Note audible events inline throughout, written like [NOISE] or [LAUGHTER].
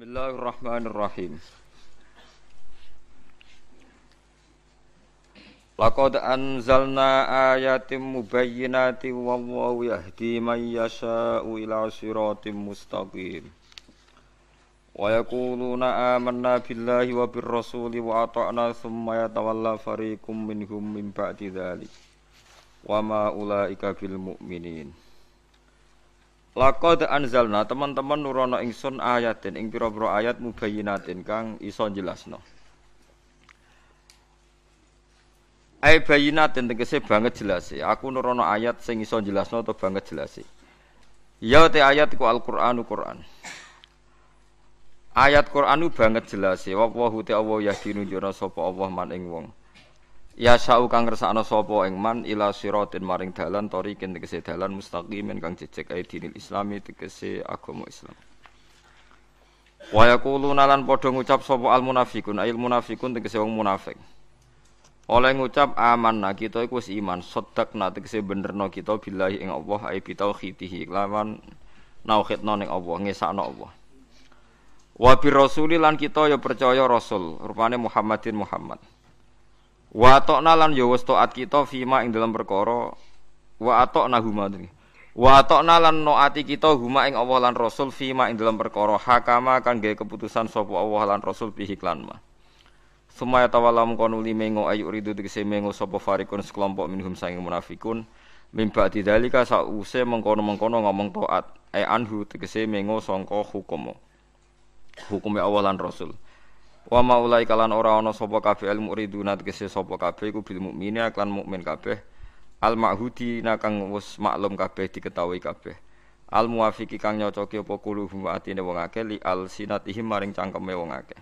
Bismillahirrahmanirrahim. Laqad anzalna ayatim mubayyinatin wallahu yahdi man yasha'u ila siratim mustaqim. Wa yaquluna amanna billahi wa birrasuli wa ata'na thumma yatawalla fariqum minhum min ba'di dzalik. Wa ma ulaika bil mu'minin. Laqad anzalna teman-teman nurono ingsun ayatin ing pira-pira ayat mubayyinatin kang iso jelasno. Ay bayinatin tegese banget jelas Aku nurono ayat sing iso jelasno atau banget jelas Ya te ayat ku Al-Qur'anu Qur'an. Ayat Qur'anu banget jelas Wa wa te Allah yahdinu jana sapa Allah man ing wong. Ya sa'u kang ngersakno sapa ing man ila siratin maring dalan tariqin tegese dalan mustaqimin kang jejeg ae dinil islami tegese agama Islam. Wa yaquluna lan padha ngucap sapa al munafiqun ayil munafiqun tegese wong munafik. Oleh ngucap amanna kita iku wis iman, sedekna tegese benerno kita billahi ing Allah ai bi tauhidihi lawan nauhidno ning Allah, ngesakno Allah. Wa bi rasuli lan kita ya percaya rasul, rupane Muhammadin Muhammad. Wa atokna lan ya wis taat kita fima ing dalam perkara. Wa atokna huma Wa atokna lan noati kita huma ing Allah lan Rasul fima ing dalam perkara. Hakama kan gawe keputusan sapa Allah lan Rasul bihi klan ma. Sumaya tawalla mengkono mengo ayu ridu tegese mengo sapa farikun sekelompok minhum sanging munafikun. Mimba didalika sause mengkono-mengkono ngomong taat. Ai anhu tegese mengo sangka hukum hukume Allah lan Rasul. Wa maulai kalan ora ana sapa kabeh al muriduna tegese sapa kabeh iku bil mukmini klan mukmin kabeh. Al ma'hudi nakang wis maklum kabeh diketahui kabeh. Al muwafiqi kang nyocoki apa kuluhum atine wong akeh li al sinatihim maring cangkeme wong akeh.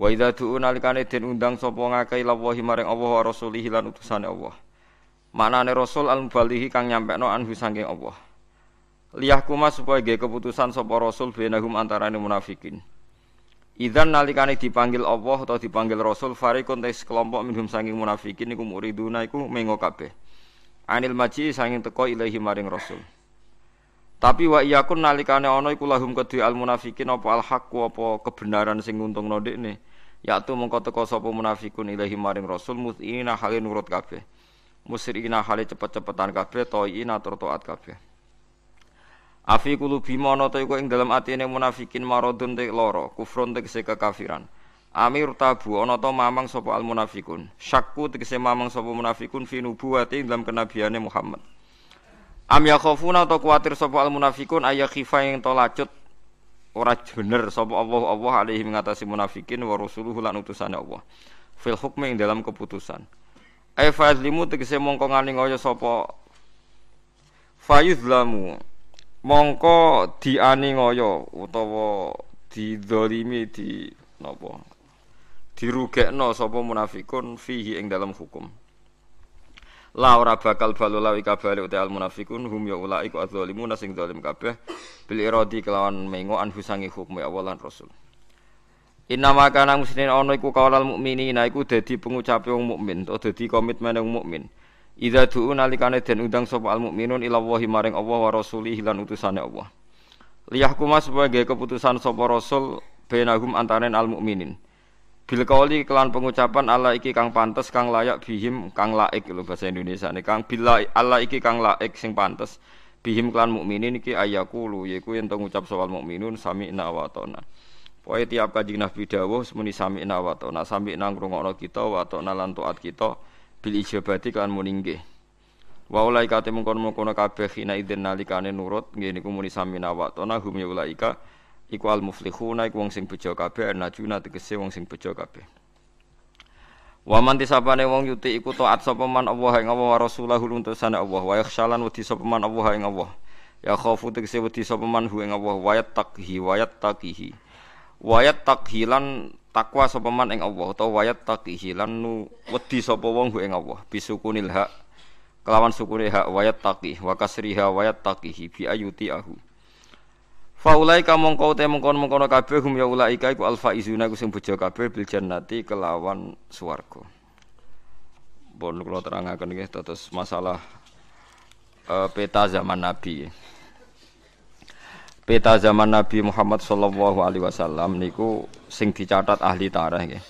Wa idza du'u nalikane den undang sapa ngakeh ila wahi maring Allah wa rasulih lan utusane Allah. Maknane rasul al mubalihi kang nyampekno anhu saking Allah. Liyahkuma supaya ge keputusan sapa rasul benahum antarane munafikin. Idzan nalikane dipanggil Allah atau dipanggil Rasul fariqun tes kelompok minhum sanging munafikin iku muriduna iku mengo kabeh. Anil maji sanging teko ilahi maring Rasul. Tapi wa iyakun nalikane ana iku lahum kedue al munafikin apa al haqqu apa kebenaran sing nguntungno dekne. Yaitu mengko teko sapa munafikun ilahi maring Rasul mutina halin nurut kabeh. Musrina hale cepet-cepetan kabeh toina tur taat kabeh. Afi kulubi mono to iku ing dalam atine munafikin maradun te loro, kufrun tegese kekafiran. Amir tabu ana to mamang sapa al munafikun. Syakku tegese mamang sapa munafikun fi nubuwati dalam kenabiane Muhammad. Am yakhafuna to kuwatir sapa al munafikun ayya khifa yang to lacut ora bener sapa Allah Allah alaihi mengatasi munafikin wa rasuluhu lan utusane Allah. Fil hukmi ing dalam keputusan. Ay fazlimu tegese mongko ngani ngoyo sapa fayuzlamu mongko dianingaya utawa didzalimi di napa? Dirugekno sapa munafikun fihi ing dalam hukum. La ora bakal balu lawi kabale uta al munafikun hum ya ulai ku adzalimun sing zalim kabeh bil iradi kelawan mengo anhu sangi hukum awalan rasul. Inna makana muslimin ana iku kaulal mukminina iku dadi pengucape wong mukmin utawa dadi komitmen wong mukmin Idza du'u nalikane den undang sapa al mukminun ila Allahi maring Allah wa rasulih lan utusane Allah. Liyahkuma supaya gawe keputusan sapa rasul bainahum antaraning al mukminin. Bil kauli kelan pengucapan Allah iki kang pantes kang layak bihim kang laik lho bahasa Indonesia ini kang bila Allah iki kang laik sing pantes bihim kelan mukminin iki ayakulu yaiku yen ngucap soal mukminun sami wa ta'na. Pokoke tiap kanjeng Nabi dawuh semuni sami wa ta'na sami nang ngrungokno kita wa ta'na lan taat kita bil ijabati kan muningge wa ulaika te mungkon-mungkon kabeh khina idzin nalikane nurut nggih niku muni sami wa tona hum ya ulaika iku al muflihuna iku wong sing bejo kabeh najuna tegese wong sing bejo kabeh. Wa man tisapane wong yuti iku taat sapa man Allah ing Allah wa rasulahu luntusane Allah. Wa yakhshalan wedi sapa man Allah ing Allah. Ya khaufu tegese wedi sapa man hu ing Allah. Wa yattaqhi wa yattaqihi. Wa yattaqhilan takwa sapa man ing Allah utawa wayat taqihi lan wedi sapa wong ing Allah bisukunil hak kelawan sukune hak wayat taqih wa kasriha wayat taqihi bi ayuti ahu Faulai kamong kau te mengkon mengkono kabeh hum ya ulaika iku alfa izuna iku sing bojo kabeh bil jannati kelawan swarga. Bon kula terangaken nggih terus masalah uh, peta zaman Nabi. Peta zaman Nabi Muhammad sallallahu alaihi wasallam niku sing dicatat ahli tarikh nggih.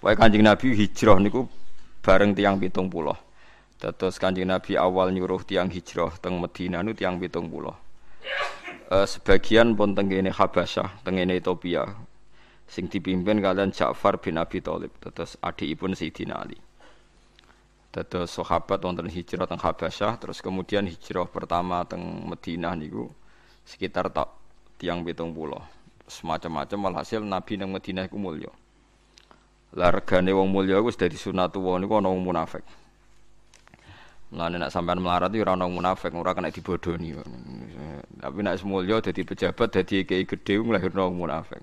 Wae Kanjeng Nabi hijrah niku bareng tiang pitung puluh. Terus Kanjeng Nabi awal nyuruh tiang hijrah teng Madinah nu tiang pitung puluh. E, sebagian pun tenggene Habasyah, tengene Ethiopia. Sing dipimpin kalian Ja'far bin Abi Thalib, terus adikipun Sayyidina Ali. Terus sahabat wonten hijrah teng Habasyah, terus kemudian hijrah pertama teng Madinah niku sekitar tak tiang pitung pulau semacam-macam walhasil Nabi nang Madinah iku mulya lah regane wong mulya wis dadi sunatullah niku ana wong munafik Mulane nek sampean melarat iki ora ana munafik, ora kena dibodoni. Tapi nek semulya dadi pejabat dadi kiai gedhe nglahirno munafik.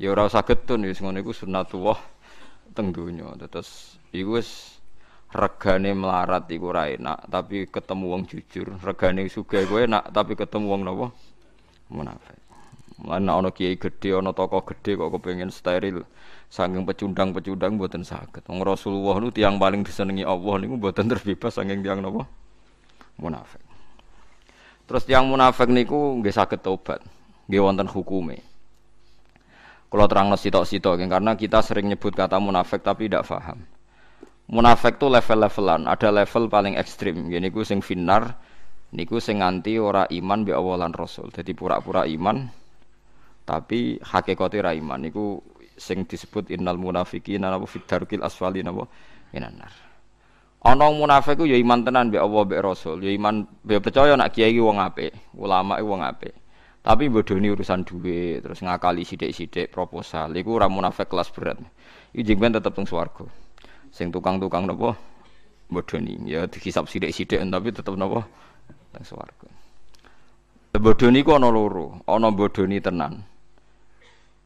Ya ora usah getun wis ngono iku sunatullah teng donya. Terus iku wis regane melarat iku ora enak, tapi ketemu wong jujur. Regane sugih kowe enak, tapi ketemu wong napa? Munafik. Mana ono kiai gede, ono tokoh gede kok kepengen steril, saking pecundang-pecundang buatan sakit. Wong Rasulullah nu tiang paling disenangi Allah niku buatan terbebas saking tiang nopo munafik. Terus tiang munafik niku nggih sakit tobat, nggih wonten hukume. Kalau terang sitok-sitok, karena kita sering nyebut kata munafik tapi tidak paham. Munafik itu level-levelan, ada level paling ekstrim. Gini ku sing finar, niku sing nganti ora iman bi Allah lan Rasul. Jadi pura-pura iman tapi hakikate ra iman niku sing disebut innal munafiqina napa fid darkil asfali napa minanar. Ana munafik ku ya iman tenan bi Allah bi Rasul, ya iman ya percaya nak kiai wong apik, ulama wong apik. Tapi bodoni urusan duit, terus ngakali sidik-sidik proposal, iku ora munafik kelas berat. Iki jengben tetep teng swarga. Sing tukang-tukang napa bodoni, ya dihisap sidik-sidik tapi tetep napa teng swarga. Bodoni ku ana loro, ana bodoni tenan.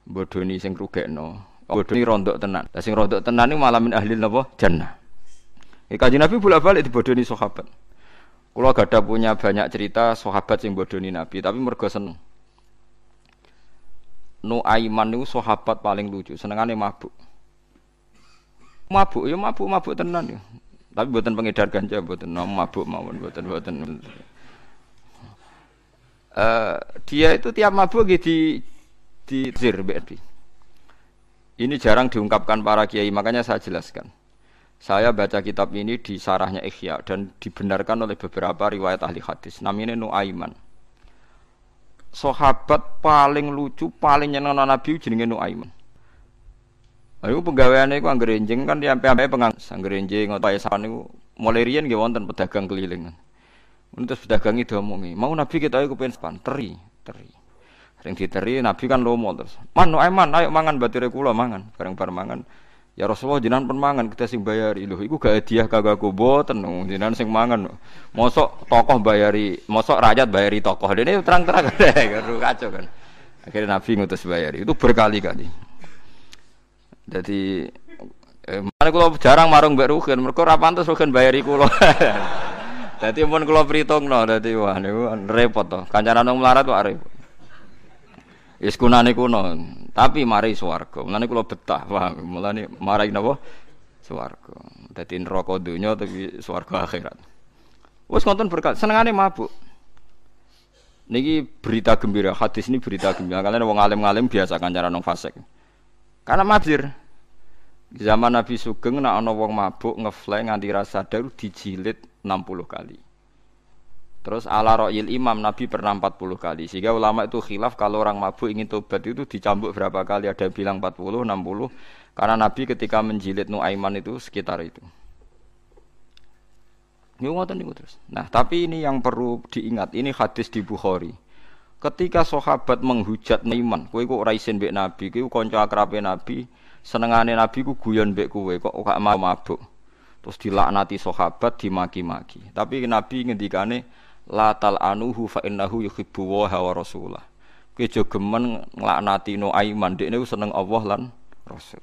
Bodoni sing rugekno, bodoni rondok tenan. Lah sing rondok tenan niku malah min ahli napa? Jannah. Ya kanjeng Nabi bolak-balik dibodoni sahabat. Kulo gada punya banyak cerita sahabat sing bodoni Nabi, tapi mergo seneng. Nu Aiman niku sahabat paling lucu, senengane mabuk. Mabuk ya mabuk mabuk tenan ya. Tapi buatan pengedar ganja, buatan mabuk mawon, buatan buatan. Uh, dia itu tiap mabuk di di zir BNP. Ini jarang diungkapkan para kiai, makanya saya jelaskan. Saya baca kitab ini di sarahnya Ikhya dan dibenarkan oleh beberapa riwayat ahli hadis. Namanya Nuaiman. Sahabat paling lucu, paling nyeneng Nabi jenenge Nuaiman. Ayo pegawaiannya itu angger enjing kan dia sampai pengang angger enjing atau yasan itu mulai rian gak wonten pedagang keliling. Terus pedagang itu omongi, mau Nabi kita ayo kepen span, teri, teri. Sering diteri Nabi kan lomo terus. Man, eman, ayo mangan batire kula mangan, bareng-bareng mangan. Ya Rasulullah jenengan pun mangan kita sing bayari lho iku gak hadiah kagak aku boten jenengan sing mangan. Mosok tokoh bayari, mosok rakyat bayari tokoh. Dene terang-terang [LAUGHS] kacau kan. Akhirnya Nabi ngutus bayari. Itu berkali-kali. Jadi eh, mana kalau jarang marung mbak Rugen, mereka ora pantes Rugen bayari kulo. [LAUGHS] Dadi pun kula pritungno dadi wah niku repot to. Kancanan wong melarat kok repot. Wis kunane kuno, tapi mari swarga. Mulane kula betah, wah mulane marai napa? Swarga. Dadi neraka donya tapi swarga akhirat. Wes konten berkat, senengane mabuk. Niki berita gembira, hadis ini berita gembira. Kalian wong alim-alim biasa kancaran wong fasik. Karena mabir. Zaman Nabi Sugeng nak ana wong mabuk ngefly nganti rasa daru dijilid 60 kali. Terus ala ro'il imam Nabi pernah 40 kali. Sehingga ulama itu khilaf kalau orang mabuk ingin tobat itu dicambuk berapa kali. Ada yang bilang 40, 60. Karena Nabi ketika menjilid Nuaiman itu sekitar itu. Terus. Nah, tapi ini yang perlu diingat. Ini hadis di Bukhari. Ketika sahabat menghujat Nuaiman, kowe kok ora isin mbek Nabi, kowe kanca akrabe Nabi, senengane Nabi ku guyon mbek kowe kok gak mau mabuk. Terus dilaknati sahabat, dimaki-maki. Tapi Nabi ngendikane la tal anuhu fa innahu yuhibbu wa rasulah. Kowe aja gemen nglaknati no aiman dekne seneng Allah lan Rasul.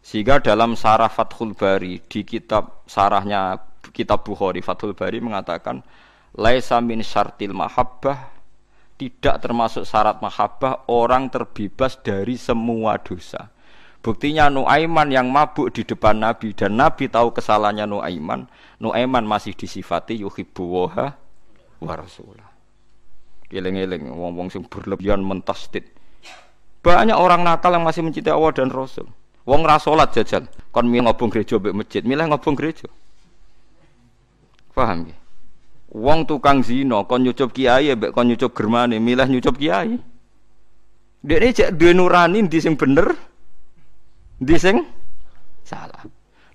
Sehingga dalam sarah Fathul Bari di kitab sarahnya kitab Bukhari Fathul Bari mengatakan laisa min syartil mahabbah tidak termasuk syarat mahabbah orang terbebas dari semua dosa. Buktinya Nuaiman yang mabuk di depan Nabi dan Nabi tahu kesalahannya Nuaiman, Nuaiman masih disifati yuhibbu wa rasulah. Eling-eling wong-wong sing berlebihan mentasdid. Banyak orang nakal yang masih mencintai Allah dan Rasul. Wong ra salat jajal, kon milih ngobong gereja mbek masjid, milih ngobong gereja. Paham ya? Wong tukang zina kon nyucup kiai mbek kon nyucup germane, milih nyucup kiai. Dekne cek duwe nurani ndi sing bener, ndi sing salah.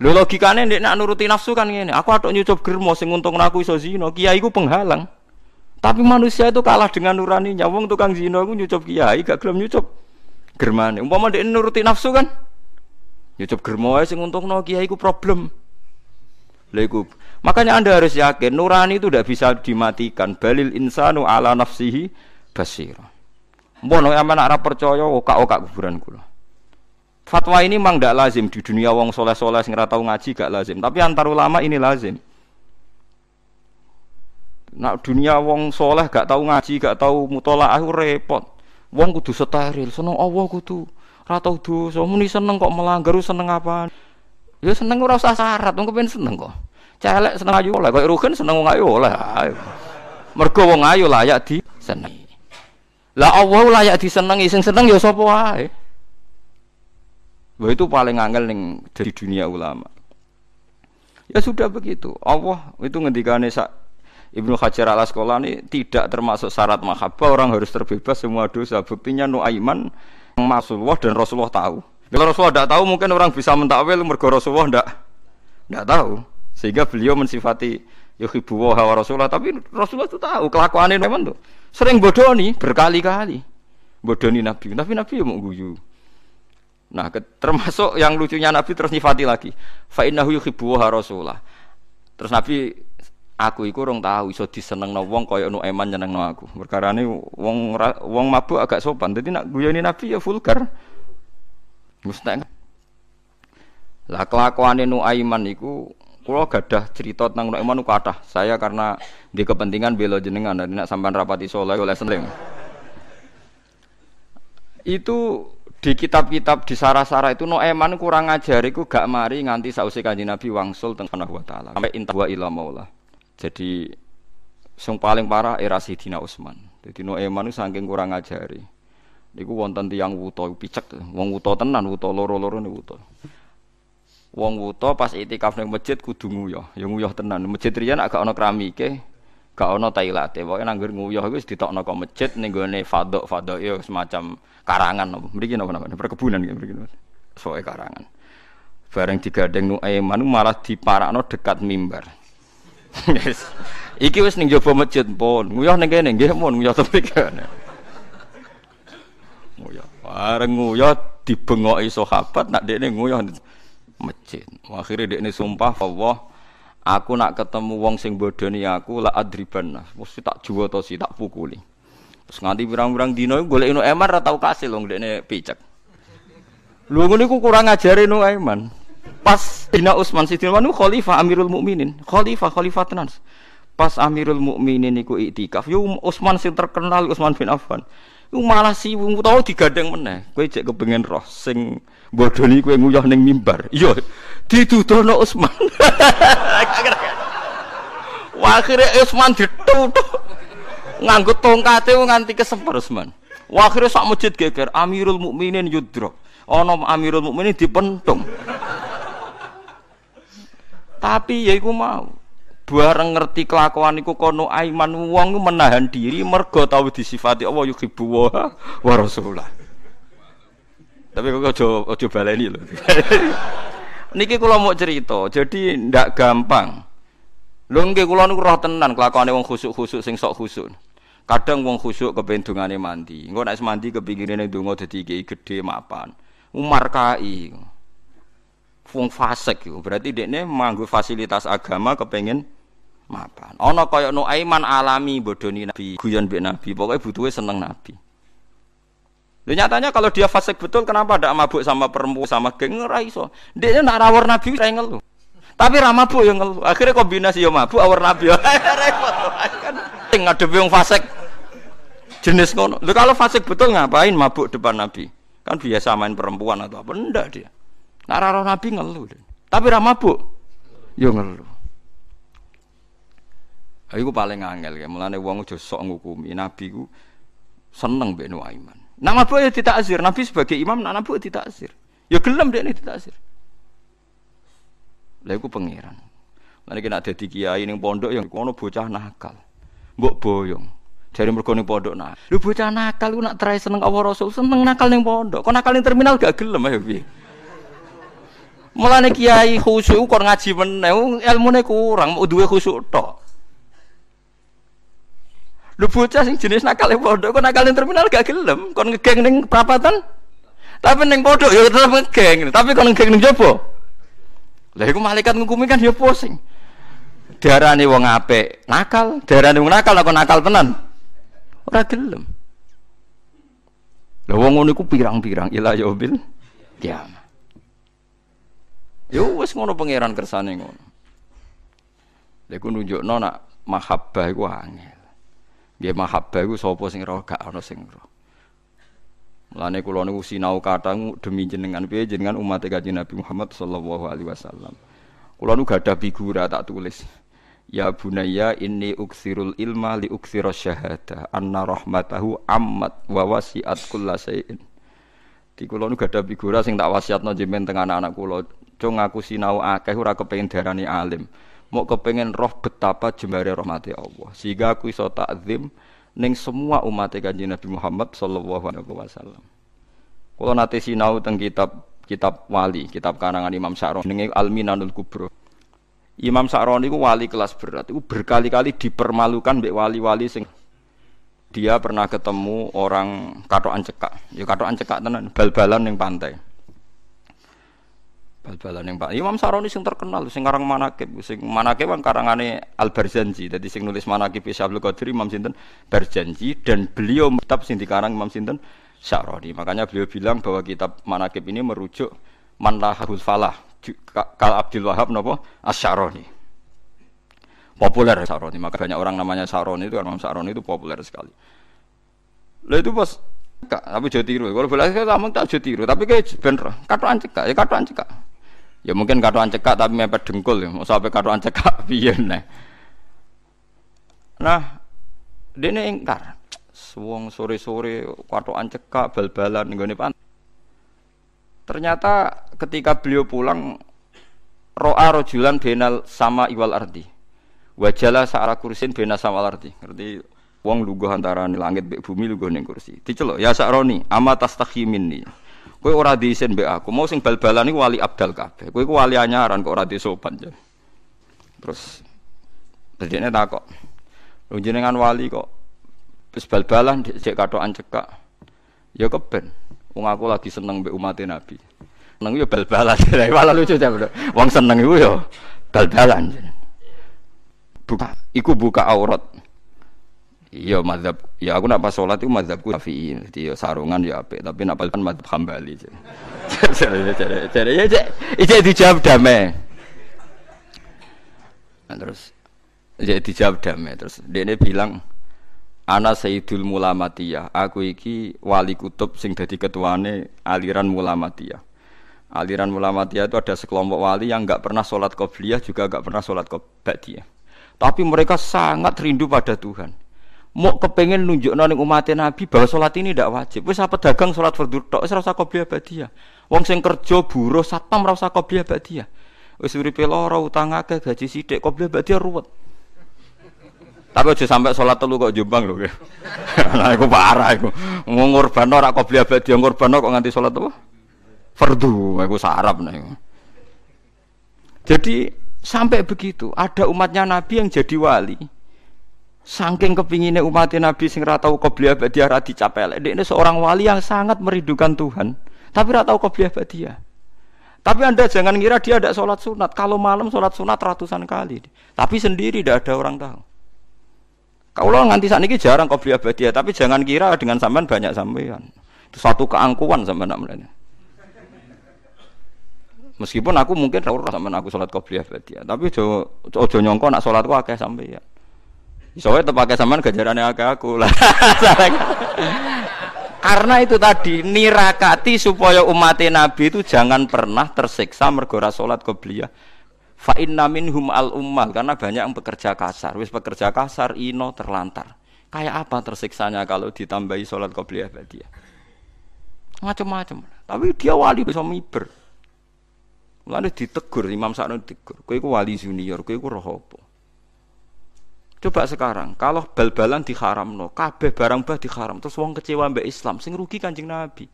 Lho logikane ndek nak nuruti nafsu kan ngene. Aku atok nyucup germo sing untung aku iso zina, kiai ku penghalang. Tapi manusia itu kalah dengan nuraninya. Wong tukang zina ku nyucup kiai gak gelem nyucup germane. Umpama ndek nuruti nafsu kan nyucup germo sing untungno kiai ku problem. Lha iku Makanya Anda harus yakin nurani itu tidak bisa dimatikan. Balil insanu ala nafsihi basira. Mbon yang mana arah percaya oka oka kuburan kula. Fatwa ini memang tidak lazim di dunia wong soleh soleh sing tahu ngaji gak lazim. Tapi antar ulama ini lazim. Nak dunia wong soleh gak tahu ngaji gak tahu mutola aku repot. Wong kudu steril, seneng Allah kudu ra tau dosa. Muni seneng kok melanggar seneng apa? Ya seneng ora usah syarat, wong kepen seneng kok. Celek seneng ayu oleh, kaya Rugen seneng wong ayu oleh. Mergo wong ayu layak di seneng. Lah Allah layak disenengi, sing seneng ya sapa wae. Wah itu paling angel ning dari dunia ulama. Ya sudah begitu. Allah itu ngendikane sak Ibnu Hajar al Asqalani tidak termasuk syarat mahabbah orang harus terbebas semua dosa. Buktinya Nuaiman yang Rasulullah dan Rasulullah tahu. Kalau Rasulullah tidak tahu mungkin orang bisa mentakwil mergo Rasulullah tidak tidak tahu. Sehingga beliau mensifati yuhibbu wa Rasulullah, tapi Rasulullah itu tahu kelakuannya memang tuh. Sering bodoni berkali-kali. Bodoni Nabi, tapi Nabi ya mau guyu. Nah, termasuk yang lucunya Nabi terus nyifati lagi. Fa innahu yuhibbu wa Rasulullah. Terus Nabi aku iku rong tahu iso disenengno wong kaya nu eman nyenengno aku. Perkara ini wong wong mabuk agak sopan. Jadi nak guyoni Nabi ya vulgar. Mustahil. Lah kelakuane nu aiman iku Kulo gadah cerita tentang Nu'man kathah. Saya karena di kepentingan belo jenengan dan nak sampean rapati soleh oleh seneng. Itu di kitab-kitab di sara-sara itu Nu'man kurang ajar iku gak mari nganti sausi kanjeng Nabi wangsul teng wa taala. Sampai intawa ila maula. Jadi sing paling parah era Sidina Utsman. Jadi Nu'man saking kurang ajari. Niku wonten tiyang wuta picek, wong wuta tenan, wuta loro-loro niku wuta. Wong wuto pas itikaf ning masjid kudu nguyah, ya nguyah tenan. Masjid riyen agak ana keramike, gak ana tailate. Pokoke nanggur nguyah iku wis ditokno kok masjid ning gone fadok-fadok ya semacam karangan apa. Mriki napa namanya? Perkebunan ya mriki. Soe karangan. Bareng digandeng Nuaiman malah diparakno dekat mimbar. [LAUGHS] yes. Iki wis ning jaba masjid pun. Nguyah ning kene nggih mun nguyah tepi kene. Nguyah. Bareng nguyah dibengoki sahabat nak dekne nguyah masjid. Akhirnya dia ini sumpah Allah aku nak ketemu wong sing bodoni aku lah adriban mesti tak jual atau si tak pukuli. Terus nganti birang-birang dino golek ino emar ora tau kasil wong dekne picek. Lu iku kurang ngajarin no eman. Pas Dina Utsman Sidin Wanu khalifah Amirul Mukminin, khalifah khalifah tenan. Pas Amirul Mukminin iku iktikaf, yo Utsman sing terkenal Utsman bin Affan. Iku malah si wong tau digandeng meneh. Kowe cek kepengen roh sing bodoni kowe nguyah ning mimbar. Iya, Utsman. Wah, akhirnya Utsman dituduh nganggo tongkate nganti kesemper Utsman. Wah, akhirnya sak masjid geger Amirul Mukminin yudro. Ana Amirul Mukminin dipentung. Tapi ya iku mau bareng ngerti kelakuan iku kono aiman wong menahan diri mergo tau disifati Allah yuhibbu wa rasulullah. Tapi kok aja aja baleni lho. [LAUGHS] Niki kula mau cerita, jadi ndak gampang. Lho nggih kula niku roh tenan kelakuane wong khusuk-khusuk sing sok khusuk. Kadang wong khusuk kepen dungane mandi. Engko nek mandi kepingine donga dadi iki gedhe mapan. Umar kai. Wong fasik berarti dekne manggo fasilitas agama kepengen mapan. Ana kaya Nuaiman alami bodoni Nabi, guyon mbek Nabi, pokoknya butuhe seneng Nabi. Lha nyatanya kalau dia fasik betul kenapa tidak mabuk sama perempuan sama geng ora iso. Dia nak rawar Nabi ora ngelu. Tapi ra mabuk yang ngelu. Akhirnya kombinasi yo mabuk awar Nabi. [LAUGHS] Repot kan sing ngadepi wong fasik jenis ngono. Lha kalau fasik betul ngapain mabuk depan Nabi? Kan biasa main perempuan atau apa ndak dia. Nak rawar Nabi ngelu. Tapi ra mabuk yo ngelu. Iku paling angel ya. Mulane wong aja sok ngukumi. Nabi ku seneng mbek Nuaiman. Nama bu ya ditakzir. Nabi sebagai imam nak nabi ditakzir. Ya gelem dekne ditakzir. Lha iku pangeran. Lan iki nak dadi kiai ning pondok yang kono bocah nakal. Mbok boyong. Dari mergo ning pondok nah. Lu bocah nakal lu nak try seneng Allah Rasul, seneng nakal ning pondok. Kok nakal ning terminal gak gelem ayo piye? Mulane kiai khusyuk kon ngaji meneh, ilmune kurang, mau duwe khusyuk tok. Lu bocah sing jenis nakal ning pondok, kok nakal ning terminal gak gelem, kon ngegeng ning perapatan. Tapi ning pondok ya tetep ngegeng, tapi kon ngegeng ning jopo. Lah iku malaikat ngukumi kan ya pusing. Diarani wong apik nakal, diarani wong nakal kok nakal tenan. Ora gelem. Lah wong ngono pirang-pirang ila yaubil kiamat. Yo wis ngono pangeran kersane ngono. Lha iku nunjukno nak mahabbah iku angel. Nggih mahabbah iku sapa sing roh gak ana sing roh. Mulane kula niku sinau kathah demi jenengan piye jenengan umat Kanjeng Nabi Muhammad sallallahu alaihi wasallam. Kula nu gadah figura tak tulis. Ya bunaya inni uksirul ilma li uksira syahada anna rahmatahu ammat wa wasiat kullasain. Di kula nu gadah figura sing tak wasiatno jenengan teng anak-anak kula cung aku sinau akeh ora kepengin darani alim. Mau kepengin roh betapa jembare rahmati Allah. Sehingga aku iso takzim ning semua umat Kanjeng Nabi Muhammad sallallahu alaihi wasallam. Kula nate sinau teng kitab kitab wali, kitab karangan Imam Sa'roni ning Al-Minanul Kubra. Imam Sa'roni ku wali kelas berat, itu berkali-kali dipermalukan mbek wali-wali sing dia pernah ketemu orang katokan cekak. Ya katokan cekak tenan, bal-balan ning pantai. Bal-balan yang Pak Imam Saroni sing terkenal sing karang manakib sing manakib kan karangane Al Barzanji dadi sing nulis manakib Syaikhul Qadir Imam sinten? Barzanji. Dan beliau kitab sing dikarang Imam sinten? Saroni makanya beliau bilang bahwa kitab manakib ini merujuk Manlahul Falah. Kal Abdul Wahab nopo? Asyaroni populer Saroni maka banyak orang namanya Saroni itu kan Imam Saroni itu populer sekali. Lalu itu pas tapi jadi tiru. Kalau boleh saya ngomong tak jadi tiru. Tapi kayak bener. Katoan cekak ya katoan cekak Ya mungkin katoan cekak tapi mepet dengkul ya. Mau sampai katoan cekak [LAUGHS] piye nih. Nah, dene ingkar. Wong sore-sore katoan cekak bal-balan nggone pantai. Ternyata ketika beliau pulang ro'a rojulan benal sama iwal ardi. Wajala sa'ala kursin bena sama ardi. Ngerti wong lugu antara langit bumi lugu ning kursi. Diceluk ya sakroni ama tastakhimin nih. Kowe ora diisin mbek aku. Mau sing bal-balan iku wali abdal kabeh. Kowe iku wali anyaran kok ora disopan. Terus Dedekne takok. Lho jenengan wali kok wis bal-balan cek katokan cekak. Ya keben. Wong aku lagi seneng mbek umat Nabi. Seneng yo bal-balan. [LAUGHS] Malah lucu ta, Wong seneng iku yo bal-balan. Buka, iku buka aurat. Iya madhab, ya aku nak pas sholat itu madhabku Syafi'i, jadi ya sarungan ya apik, tapi nak kan madhab Hambali. [LAUGHS] Jadi jadi ya jadi dijawab damai. Nah, terus jadi dijawab damai terus dia bilang Ana Sayyidul Mulamatiyah, aku iki wali kutub sing dadi ketuane aliran Mulamatiyah. Aliran Mulamatiyah itu ada sekelompok wali yang nggak pernah sholat qobliyah juga nggak pernah sholat ba'diyah. Tapi mereka sangat rindu pada Tuhan mau kepengen nunjuk ning umat Nabi bahwa sholat ini tidak wajib. Wis apa dagang sholat fardu tok wis ora usah qobliyah ba'diyah. Wong sing kerja buruh satpam ora usah qobliyah ba'diyah. Wis uripe lara utang akeh gaji sithik qobliyah ba'diyah ruwet. Tapi aja sampai sholat telu kok jombang lho. [LAUGHS] nah iku parah iku. Ngorban ora qobliyah ba'diyah ngorban kok nganti sholat apa? Fardu, iku sarap iku. Jadi sampai begitu ada umatnya Nabi yang jadi wali Saking kepinginnya umat Nabi sing ratau qobliyah badiah ra dicapelek. Ini seorang wali yang sangat merindukan Tuhan, tapi ratau qobliyah badiah. Tapi anda jangan ngira dia ada sholat sunat. Kalau malam sholat sunat ratusan kali, tapi sendiri tidak ada orang tahu. Kalau nganti saat ini jarang qobliyah badiah, tapi jangan kira dengan sampean banyak sampean. Itu satu keangkuhan sampean namanya. Meskipun aku mungkin ora sampean aku sholat qobliyah badiah, tapi ojo ojo nyongko nak sholatku akeh sampean. Soalnya terpakai saman gajarannya agak aku lah. [LAUGHS] Karena itu tadi nirakati supaya umat Nabi itu jangan pernah tersiksa mergora sholat qobliyah Fa inna minhum al ummal karena banyak yang bekerja kasar. Wis bekerja kasar ino terlantar. Kayak apa tersiksanya kalau ditambahi sholat qobliyah badiah? Macam-macam. Tapi dia wali bisa miber. Mulane ditegur Imam Sa'no ditegur. Kowe wali junior, kowe iku roh apa? Coba sekarang, kalau bal-balan no, kabeh barang bah diharam, terus wong kecewa mbak Islam, sing rugi kanjeng Nabi.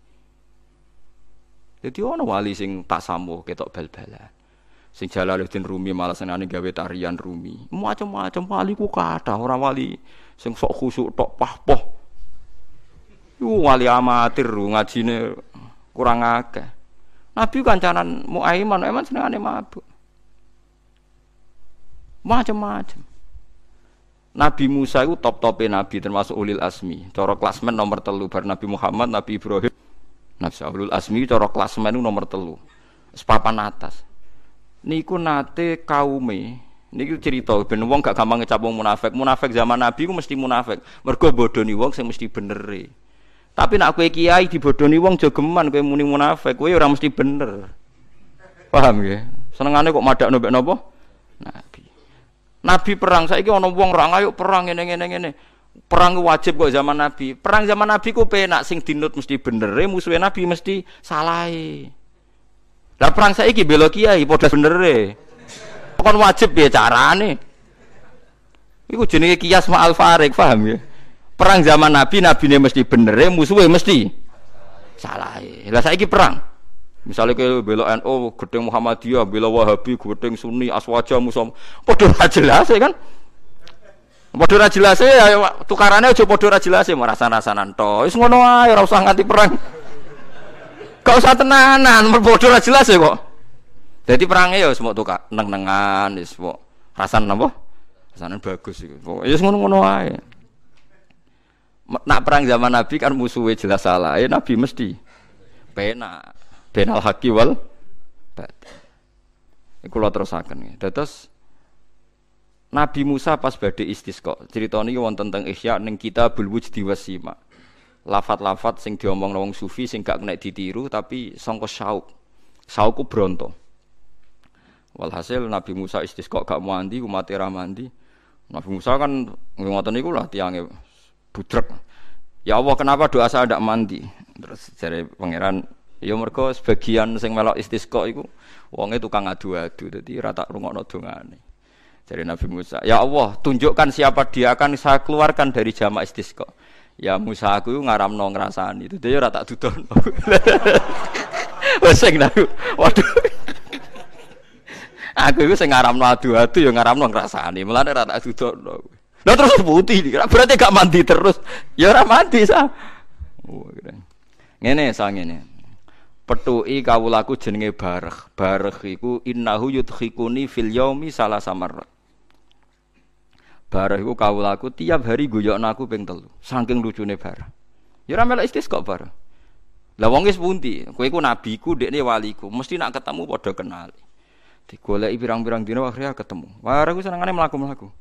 Jadi ono wali sing tak samu ketok bal-balan. Sing Jalaluddin Rumi malah senane gawe tarian Rumi. Macam-macam wali ku kata orang wali sing sok khusuk tok pah-poh. Iku wali amatir ngajine kurang akeh. Nabi kancanan Muaiman, emang senengane mabuk. Macam-macam. Nabi Musa itu top topnya Nabi termasuk ulil asmi. Coro klasmen nomor telu bar Nabi Muhammad, Nabi Ibrahim, Nabi ulil asmi. Coro klasmen nomor telu. Sepapan atas. Niku nate kaume. Niku cerita ben wong gak gampang ngecap wong munafik. Munafik zaman Nabi ku mesti munafik. Mergo bodoni wong sing mesti bener. Tapi nak kowe kiai dibodoni wong jogeman kowe muni munafik, kowe ora mesti bener. Paham ya? Senengane kok madakno mek napa? Nabi. Nabi perang saiki ana wong ora ayo perang ngene ngene ngene. Perang wajib kok zaman Nabi. Perang zaman Nabi ku penak sing dinut mesti bener, e, musuhe Nabi mesti salahe. Lah perang saiki bela kiai padha bener. E. Kon wajib piye carane? Iku jenenge kias ma'al farik, paham ya? Perang zaman Nabi, Nabi ini mesti bener, musuhnya mesti salah. Lah saiki perang. Misalnya ke bela NU, gedeng Muhammadiyah, bela Wahabi, gedeng Sunni, Aswaja, Musom, podo jelas ya kan? Podo ra jelas ya, tukarannya aja podo ra jelas ya, mau rasa-rasanan to. Wis ngono ae, ora usah nganti perang. Gak usah tenanan, podo ra jelas ya kok. Jadi perangnya ya semua tukar neng-nengan, ya semua rasan apa? Rasanan bagus iku. Ya ngono-ngono ae. Nak perang zaman Nabi kan musuhnya jelas salah, ya Nabi mesti penak benal haki wal Iku lo terusaken. Dados Nabi Musa pas badhe istisqa. Cerita niki wonten tentang Ihya ning Kitabul Wujdi Wasima. Lafat-lafat sing diomong wong sufi sing gak kena ditiru tapi sangka sauk. Saukku bronto. Walhasil Nabi Musa istisqa gak mandi, umat ra mandi. Nabi Musa kan ngoten niku lah tiange budrek. Ya Allah, kenapa doa saya tidak mandi? Terus dari pangeran Ya mergo sebagian sing melok istisqa iku wonge tukang adu-adu dadi rata rungokno dongane. Jadi Nabi Musa, "Ya Allah, tunjukkan siapa dia akan saya keluarkan dari jamaah istisqa." Ya Musa aku ngaramno ngrasani. Itu dia rata dudono. [LAUGHS] Wes sing Waduh. [LAUGHS] Aku iku sing ngaramno adu-adu ya ngaramno ngrasani. Mulane rata dudono. Lah terus putih, berarti gak mandi terus. Ya ora mandi sa. Oh, ngene sang ngene petuki kawulaku jenenge bareh. Bareh iku innahu yudkhikuni fil yaumi salah samar. Bareh iku kawulaku tiap hari guyokno aku ping telu. Saking lucune bareh. Ya ora melok istis kok bareh. Lah wong wis pundi? Kowe iku nabiku, dekne waliku. Mesti nak ketemu padha kenali. Digoleki pirang-pirang dina akhirnya ketemu. Bareh ku senengane mlaku-mlaku.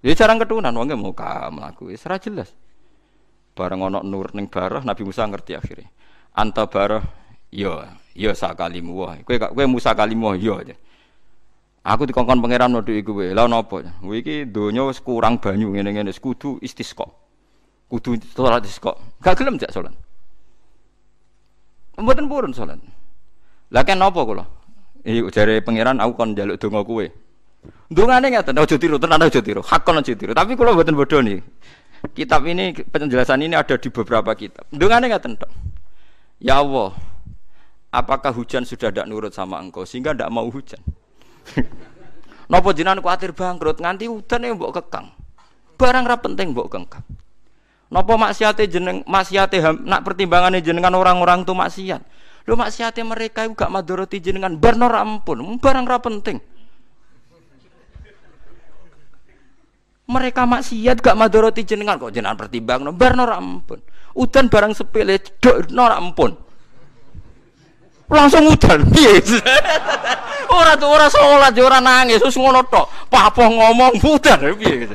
Ya jarang ketunan wong muka mlaku. Wis ora jelas. Bareng ana nur ning bareh Nabi Musa ngerti akhirnya. Anta bareh Yo, yo sakalimu wah. Kowe kowe Musa kalimu yo aja. Aku dikongkon pangeran nodo iku kowe. Lah napa? Kowe iki donya wis kurang banyu ngene-ngene kudu istisqa. Kudu salat istisqa. Gak gelem jak salat. Mboten purun salat. Lah kan napa kula? Iki jare pangeran aku kon njaluk donga kowe. Dongane ngaten aja tiru, tenan aja tiru. Hak kon aja tiru. Tapi kula mboten bodho nih. Kitab ini penjelasan ini ada di beberapa kitab. Dongane ngaten tok. Ya Allah, apakah hujan sudah tidak nurut sama engkau? Sehingga tidak mau hujan. [LAUGHS] Nopo jinan khawatir bangkrut nganti hutan yang mbok kekang. Barang ra penting mbok kekang. Nopo maksiate jeneng maksiate nak pertimbangannya jenengan orang-orang tuh maksiat. Lo maksiate mereka itu gak madoroti jenengan. Barno ampun barang ra penting. Mereka maksiat gak madoroti jenengan. Kok jenengan pertimbang no barno ampun. Udan barang sepele dok no ampun langsung udan. [LAUGHS] Piye ora tuh ora salat ya ora nangis. Terus ngono tok apa ngomong [LAUGHS] udan. Piye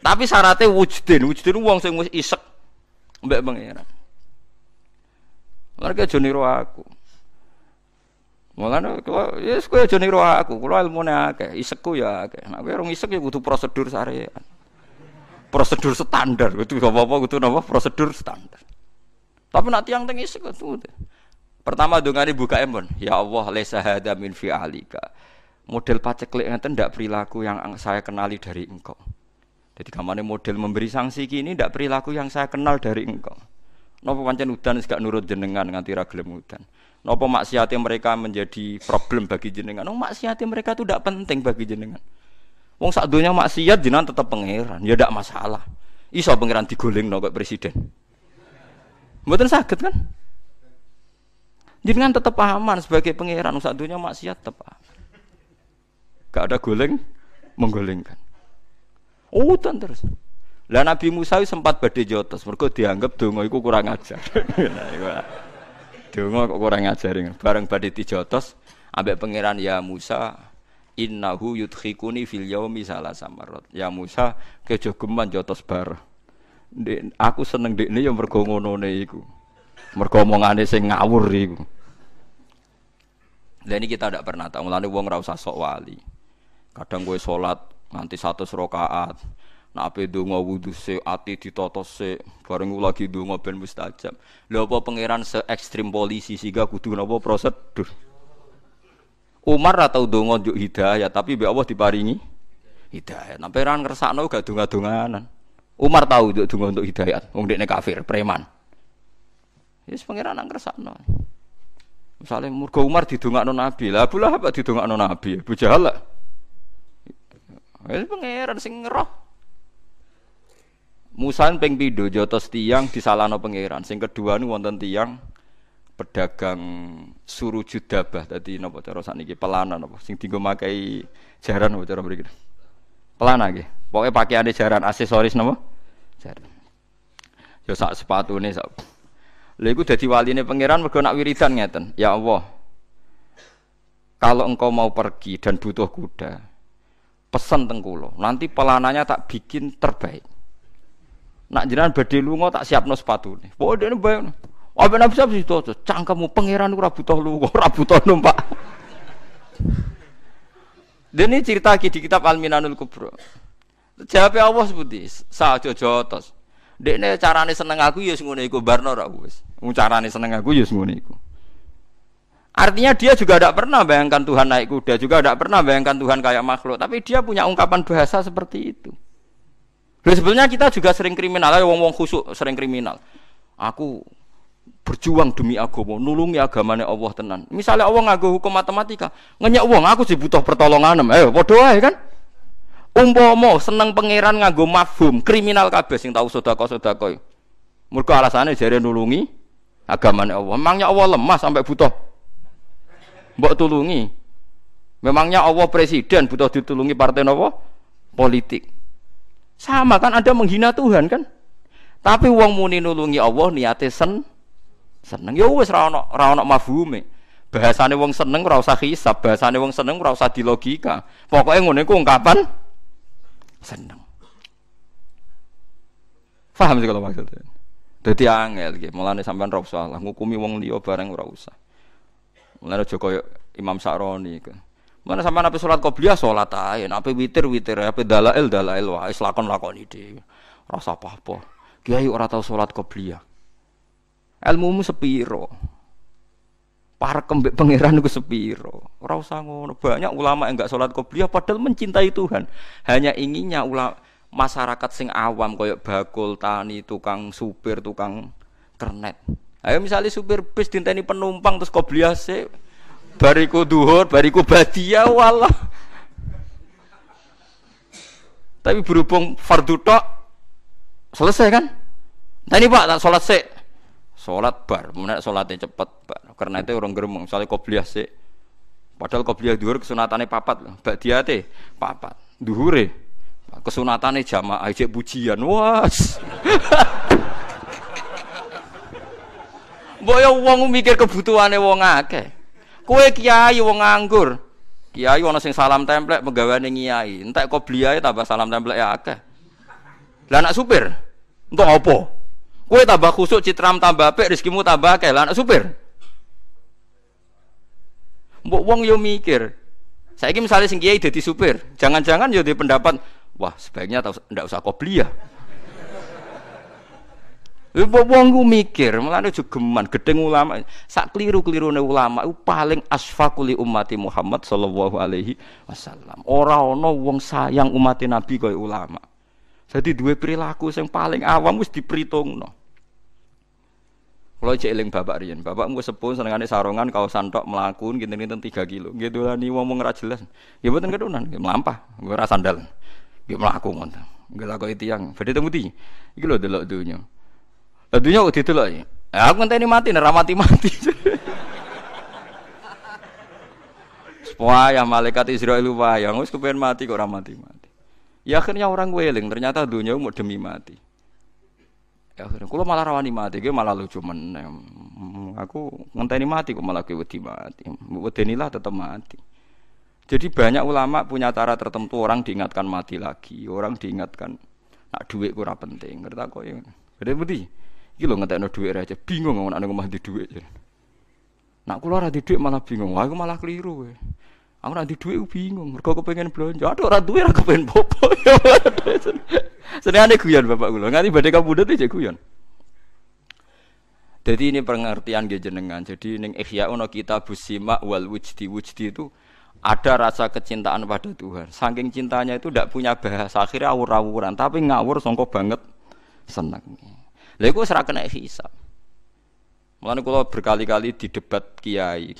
tapi syaratnya wujudin wujudin wong sing wis isek. Mbek pangeran. Mereka aja niru aku. Mulane kula ya kowe aja niru aku, kula ilmune akeh, isekku ya akeh. Nek kowe rong isek ya kudu prosedur syariat. Prosedur standar, kudu apa-apa kudu napa prosedur standar. Tapi nak tiang teng isek kudu. Pertama dongane buka empon, ya Allah laisa hada min fi'alika. Model paceklik ngeten ndak perilaku yang saya kenali dari engkau. Jadi kamane model memberi sanksi kini ndak perilaku yang saya kenal dari engkau. Napa pancen udan gak nurut jenengan nganti ra gelem udan. Napa mereka menjadi problem bagi jenengan? Oh maksiate mereka itu tidak penting bagi jenengan. Wong sak donya maksiat jenengan tetap pangeran, ya ndak masalah. Iso pangeran digoleng kok presiden. Mboten sakit kan? Jenengan tetap aman sebagai pangeran, sak donya maksiat tetap aman. Gak ada goleng menggolengkan. Oh, terus. Lah Nabi Musa sempat badhe jotos, mergo dianggap donga iku kurang ajar. [LAUGHS] donga kok kurang ajar. Bareng badhe dijotos ambek pangeran ya Musa innahu yudkhikuni fil yaumi salah samarot. Ya Musa kejo geman jotos bar. Aku seneng dekne ya mergo iku. Mergo omongane sing ngawur iku. Lah ini kita tidak pernah tahu, mulane wong ora usah sok wali. Kadang gue sholat nganti satu rakaat, Nak ape donga wudu se ati ditata se bareng lagi donga ben mustajab. Lha apa pangeran se ekstrim polisi sehingga kudu napa prosedur. Umar atau donga njuk hidayah tapi mbek Allah diparingi hidayah. Nah peran ngersakno gak donga-donganan. Umar tahu njuk donga untuk hidayah, wong dekne kafir, preman. Yes pangeran nang ngersakno. Misalnya murga Umar didongakno Nabi, lah Abu Lahab didongakno Nabi, Abu Jahal lah. Wis pangeran sing ngeroh. Musa ping pindho jotos tiang disalahno pangeran. Sing kedua nu wonten tiang pedagang suruh judabah tadi napa cara sakniki pelana napa sing dienggo makai jaran napa cara mriki. Pelana nggih. Pokoke pakaiane jaran aksesoris napa? Jaran. Yo sak sepatune sak. Lha iku dadi waline pangeran mergo nak wiridan ngeten. Ya Allah. Kalau engkau mau pergi dan butuh kuda, pesan tengkulo. Nanti pelananya tak bikin terbaik. Nak jenengan badhe lunga tak siapno sepatune. Pokoke dene bayang. Apa nabi sab situ cangkemmu pangeran ora butuh lunga, ora butuh numpak. Dan ini cerita di kitab Al-Minanul Kubro. Jawab Allah seperti sa aja jotos. Dekne carane seneng aku ya ngono iku barno ra wis. Carane seneng aku ya ngono iku. Artinya dia juga tidak pernah bayangkan Tuhan naik kuda, juga tidak pernah bayangkan Tuhan kayak makhluk. Tapi dia punya ungkapan bahasa seperti itu. Lalu sebenarnya kita juga sering kriminal, ya wong-wong khusuk sering kriminal. Aku berjuang demi agama, nulungi agamanya Allah tenan. Misalnya Allah ngaku hukum matematika, ngenyak uang aku sih butuh pertolongan, eh bodoh aja kan? Umpomo seneng pangeran nganggo mafhum, kriminal kabeh sing tahu sedekah-sedekah. Mergo alasannya jare nulungi agamanya Allah. Memangnya Allah lemah sampai butuh mbok tulungi. Memangnya Allah presiden butuh ditulungi partai nopo? Politik. Sama kan ada menghina Tuhan kan? Tapi wong muni nulungi Allah niate sen seneng. Ya wis ra ono ra ono mafhume. Bahasane wong seneng ora usah hisab, bahasane wong seneng ora usah dilogika. Pokoke ngene iku ungkapan seneng. Paham sih kalau maksudnya? Dadi angel iki, mulane sampean ora usah lah ngukumi wong liya bareng ora usah. Mulane aja Imam Sa'roni kan. Mana sama nabi sholat qobliyah sholat aja, nabi witir witir, nabi dalail dalail wah, lakon ide, rasa apa apa. Kiai tahu sholat qobliyah. Ilmu mu sepiro. Para kembek pangeran itu sepiro. Ora usah ngono. Banyak ulama yang enggak sholat qobliyah padahal mencintai Tuhan. Hanya inginnya ulama masyarakat sing awam koyok bakul tani tukang supir tukang kernet. Ayo misalnya supir bis dinteni penumpang terus qobliyah sih bariku duhur, bariku badia walah. Tapi berhubung fardu tok selesai kan? Nah ini Pak, tak sholat sih. Sholat bar, mana sholatnya cepat, Pak. Karena itu orang geremeng, soalnya kopiah sih. Padahal kopiah duhur kesunatannya papat, Mbak dia teh papat. Duhure, kesunatannya jamaah, aja pujian, was. [LAUGHS] Boyo wong mikir kebutuhannya wong akeh. Kue kiai wong nganggur. Kiai ana sing salam templek pegawai kiai. Entek bliae tambah salam templek ya akeh. Lah anak supir untuk apa? Kue tambah khusuk citram tambah apik rezekimu tambah. Lah anak supir Mbok wong yo mikir. Saya misalnya sing kiai jadi supir, jangan-jangan yo di pendapat, wah sebaiknya ndak usah kopi ya. Ibu wong ku mikir, mulane geman gedeng ulama, sak kliru-klirune ulama iku paling asfaquli ummati Muhammad sallallahu alaihi wasallam. Ora ana wong sayang umat Nabi kaya ulama. Jadi dua perilaku yang paling awam wis diperhitungno. Kalau cek eling bapak riyen, bapak mau sepuh senengane sarongan kau santok melakukan gini gini tiga kilo. Gitu lah nih ngomong ora jelas. Ya buatan kedunan, melampah, gue rasa sandal. Gue melaku ngonteng. Gue lakukan itu yang, beda temu di. Iki lho delok dunia. Dunia kok ditelok ya. Aku ngenteni mati, nek mati-mati. [LAUGHS] Wah, malaikat Israel wayang wis kepen mati kok ora mati-mati. Ya akhirnya orang weling, ternyata dunia mau demi mati. Ya akhirnya kalau malah rawani mati, gue malah lucu meneng. Aku ngenteni mati kok malah gue wedi mati. Wedenilah tetap mati. Jadi banyak ulama punya cara tertentu orang diingatkan mati lagi, orang diingatkan nak duit kurang penting. Ngerti kok ya. Gede budi. Iki lho ngentekno dhuwit aja bingung ngomong nek omah di dhuwit. Nak kula ora di dhuwit malah bingung. Aku malah keliru kowe. Aku di dhuwit bingung. Mergo kepengin blonjo. Aduh ora duwe ora kepengin popo. [LAUGHS] Senengane guyon bapak kula. Nganti badhe kabudut iki guyon. Jadi ini pengertian dia jenengan. Jadi ning Ihya ono kita busima wal wujdi wujdi itu ada rasa kecintaan pada Tuhan. Saking cintanya itu tidak punya bahasa akhirnya awur-awuran, tapi ngawur songkok banget senang. Lha iku ora kena. Mulane kula berkali-kali di debat kiai.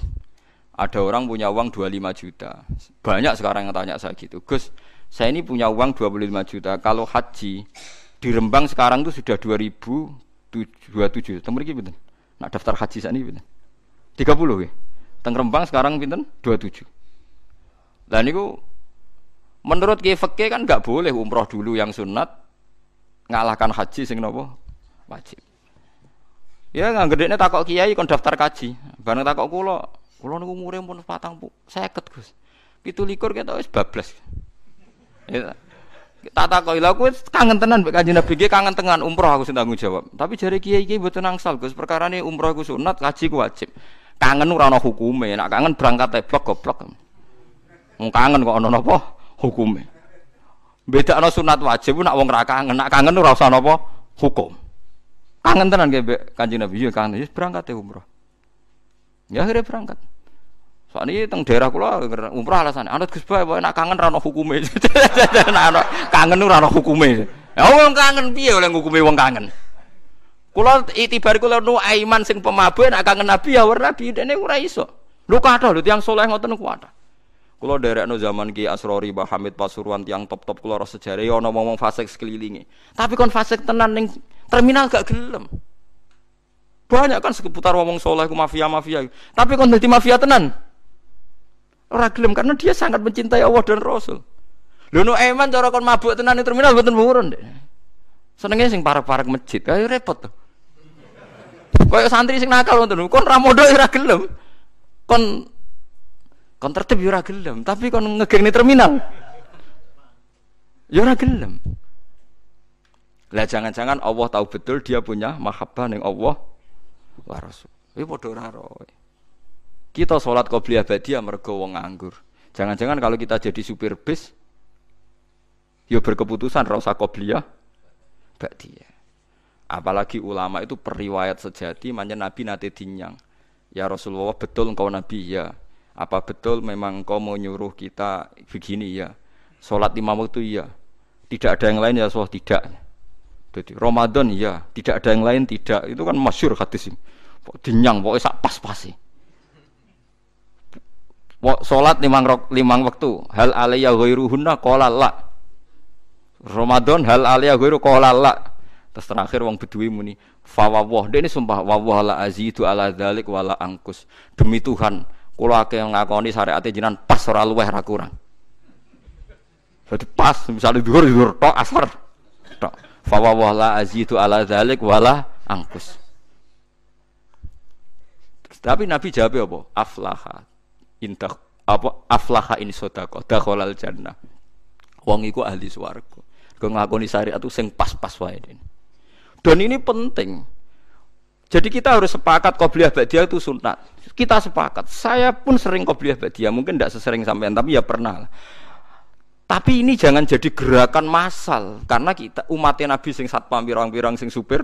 Ada orang punya uang 25 juta. Banyak sekarang yang tanya saya gitu. Gus, saya ini punya uang 25 juta. Kalau haji di Rembang sekarang itu sudah 2027. Temu iki pinten? Nak daftar haji saat ini pinten? 30 ya. Teng Rembang sekarang pinten? 27. Lah niku menurut Kiai kan nggak boleh umroh dulu yang sunat ngalahkan haji sing nopo wajib. Ya nggak gede takok kiai kon daftar kaji. Bareng takok kulo, kulo nunggu umure pun patang bu, seket gus. Pitu likur kita wis bablas. Ya, tak takok lha aku kangen tenan mbek kanjeng Nabi kangen tenan umroh aku sing tanggung jawab. Tapi jari kiai kiai mboten angsal Gus, perkara ini umroh aku sunat, kaji ku wajib. Kangen ora ana hukume, nak kangen berangkat teblok goblok. Wong kangen kok ana napa hukume. Beda ana sunat wajib nak wong ra kangen, nak kangen ora usah napa hukum. Kangen tenan kayak kanjeng Nabi, ya kangen, ya berangkat umroh. Ya akhirnya berangkat. Soalnya teng daerah kula umroh alasan, anut Gus Bae nak kangen ra ono hukume. [LAUGHS] kangen ora ono hukume. Ya wong kangen piye oleh hukume wong kangen. Kula itibar kula nu aiman sing pemabuk nak kangen Nabi ya ora Nabi dene ora iso. Lu kathah lho tiyang saleh ngoten ku kathah. Kula no zaman Ki Asrori Mbah Hamid Pasuruan tiang top-top kula ora sejarah ya ngomong fasik sekelilingi. Tapi kon fasik tenan ning terminal gak gelem. Banyak kan seputar ngomong soleh ku mafia mafia. Tapi kon dadi mafia tenan. Ora gelem karena dia sangat mencintai Allah dan Rasul. Lho no eman cara kon mabuk tenan ning terminal mboten murun deh. Senenge sing parek-parek masjid. Kayak repot tuh. Kayak santri sing nakal ngoten. Kon ra modho ora gelem. Kon kon tertib ya ora gelem, tapi kon ngegeng ning terminal. Ya ora. Lah jangan-jangan Allah tahu betul dia punya mahabbah ning Allah wa Rasul. Iki padha ora Kita sholat qobliyah badiah mergo wong nganggur. Jangan-jangan kalau kita jadi supir bis ya berkeputusan ra usah qobliyah badiah. Apalagi ulama itu periwayat sejati manja Nabi nate dinyang. Ya Rasulullah betul engkau Nabi ya. Apa betul memang engkau mau nyuruh kita begini ya. Sholat lima waktu ya. Tidak ada yang lain ya Rasulullah tidak. Jadi Ramadan ya, tidak ada yang lain tidak. Itu kan masyur hadis ini. Dinyang pokoknya sak pas-pas sih. Salat limang limang waktu. Hal alaiya ghairuhunna qala la. Ramadan hal alaiya ghairu qala la. Terus terakhir wong bedui muni fawawah. Dia ini sumpah wawah la azidu ala dzalik wala angkus. Demi Tuhan, kula akeh nglakoni syariat jinan pas ora luweh ra kurang. Jadi pas misalnya dhuwur dhuwur tok asar tok fawa wala azidu ala dzalik wala angkus tapi Nabi jawab apa aflaha indah apa aflaha ini sodako dakhalal jannah wong iku ahli swarga kau ngakoni syariat itu sing pas-pas wae dan ini penting Jadi kita harus sepakat qobliyah ba'diyah itu sunat. Kita sepakat. Saya pun sering qobliyah ba'diyah, mungkin tidak sesering sampean tapi ya pernah. Tapi ini jangan jadi gerakan massal karena kita umatnya Nabi sing satpam pirang-pirang sing supir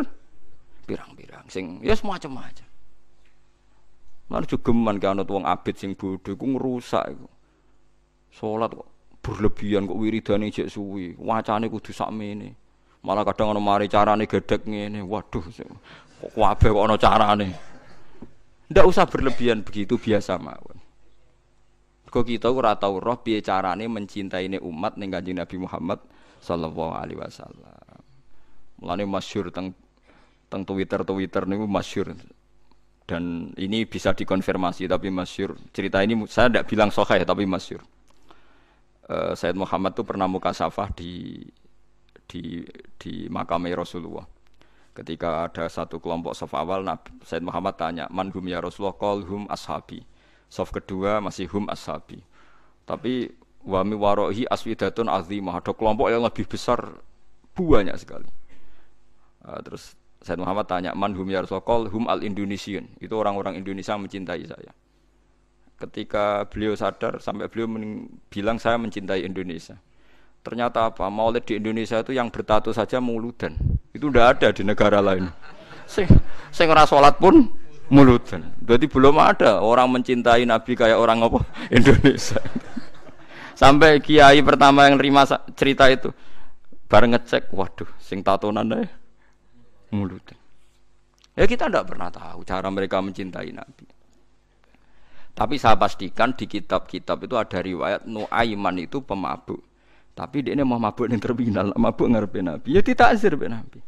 pirang-pirang sing ya semacam-macam. Mana geman ke anut wong abid sing bodoh iku ngerusak iku. Salat kok berlebihan kok wiridane jek suwi, wacane kudu sakmene. Malah kadang ana mari carane gedek ngene. Waduh, kok kabeh kok ana carane. Ndak usah berlebihan begitu biasa mawon. Kok kita ora tau roh piye carane mencintai umat ning Kanjeng Nabi Muhammad sallallahu alaihi wasallam. Mulane masyhur teng teng Twitter Twitter niku masyhur dan ini bisa dikonfirmasi tapi masyhur cerita ini saya tidak bilang sahih tapi masyhur. Uh, Said Muhammad tuh pernah muka safah di di di makam Rasulullah. Ketika ada satu kelompok saf awal, Nabi Said Muhammad tanya, "Man hum ya Rasulullah?" Qal hum ashabi Soft kedua masih hum ashabi. Tapi wami warohi aswidatun azimah. Ada kelompok yang lebih besar banyak sekali. Uh, terus Said Muhammad tanya, man hum ya Rasulullah, hum al Indonesian. Itu orang-orang Indonesia mencintai saya. Ketika beliau sadar, sampai beliau bilang saya mencintai Indonesia. Ternyata apa? Maulid di Indonesia itu yang bertato saja muludan. Itu tidak ada di negara lain. Sing, sing sholat pun mulutan. Berarti belum ada orang mencintai Nabi kayak orang apa [LAUGHS] Indonesia. Sampai kiai pertama yang terima cerita itu bareng ngecek, waduh, sing tatonan deh mulutan. Ya kita tidak pernah tahu cara mereka mencintai Nabi. Tapi saya pastikan di kitab-kitab itu ada riwayat Nuaiman itu pemabuk. Tapi dia ini mau mabuk yang terminal, mabuk ngarepe Nabi. Ya azir Nabi.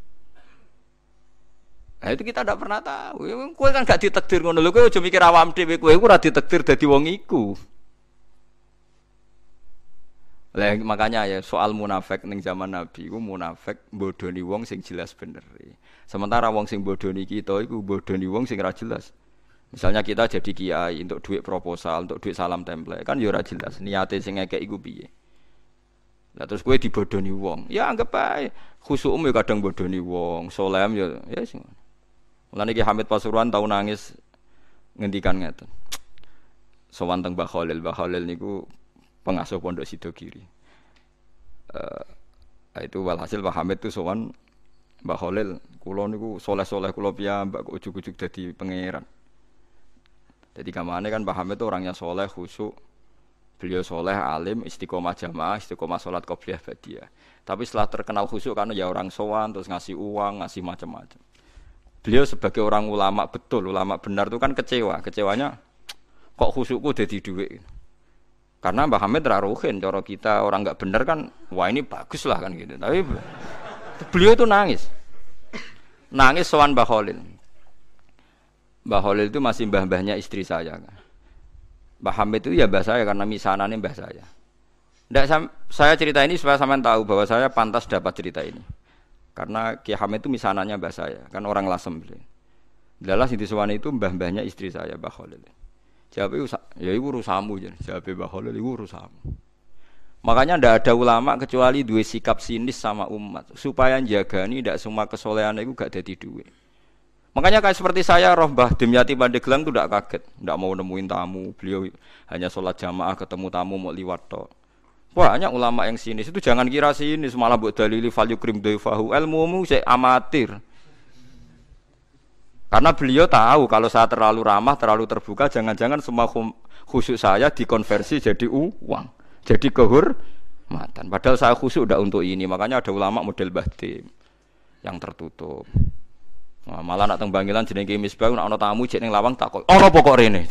Nah, itu kita tidak pernah tahu. Kue kan gak ditekdir ngono lho, kowe aja mikir awam dhewe kowe ora ditekdir dadi wong iku. Lah makanya ya soal munafik ning zaman Nabi iku munafik bodoni wong sing jelas bener. Sementara wong sing bodoni kita iku bodoni wong sing ora jelas. Misalnya kita jadi kiai untuk duit proposal, untuk duit salam template, kan ya ora jelas niate sing ngekek iku piye. Lah terus kowe dibodoni wong, ya anggap ae khusukmu ya kadang bodoni wong, solem ya ya sing Mulane Ki Hamid Pasuruan tau nangis ngendikan ngeten. Sowan teng Mbah Khalil niku pengasuh pondok Sidogiri. Uh, itu walhasil Mbah Hamid tuh sowan Mbah Khalil, kula niku soleh-soleh kula piyambak kok ujug-ujug dadi pangeran. Jadi kamane kan Mbah Hamid itu orangnya soleh, khusyuk, beliau soleh, alim, istiqomah jamaah, istiqomah sholat qobliyah badiyah. Tapi setelah terkenal khusyuk karena ya orang sowan terus ngasih uang, ngasih macam-macam. Beliau sebagai orang ulama betul, ulama benar itu kan kecewa. Kecewanya kok khusyukku jadi duit. Karena Mbah Hamid raruhin, cara kita orang nggak benar kan, wah ini bagus lah kan gitu. Tapi beliau itu nangis, nangis soal Mbah Khalil. Mbah Khalil itu masih mbah-mbahnya istri saya. Kan. Mbah Hamid itu ya mbah saya karena misanannya mbah saya. Nggak, saya cerita ini supaya sampean tahu bahwa saya pantas dapat cerita ini. Karena Ki Hamid itu misananya mbah saya, kan orang Lasem. Dalah Siti Suwani itu mbah-mbahnya istri saya, Mbah Khalil. Jawab itu, ya itu urusamu jadi. Jawab Mbah itu urusamu. Makanya ndak ada ulama kecuali dua sikap sinis sama umat supaya jaga ini tidak semua kesolehan itu gak jadi duit. Makanya kayak seperti saya roh Mbah Dimyati Pandeglang itu tidak kaget, tidak mau nemuin tamu, beliau hanya sholat jamaah ketemu tamu mau liwat tok. Banyak ulama yang sinis itu jangan kira sinis malah buat dalili value krim ilmu ilmumu saya amatir. Karena beliau tahu kalau saya terlalu ramah, terlalu terbuka, jangan-jangan semua khusyuk saya dikonversi jadi uang, jadi kehormatan. Padahal saya khusyuk udah untuk ini, makanya ada ulama model batin yang tertutup. Nah, malah nak tengbangilan jenenge misbah nak ana tamu jek ning lawang takok, "Ana pokok rene?"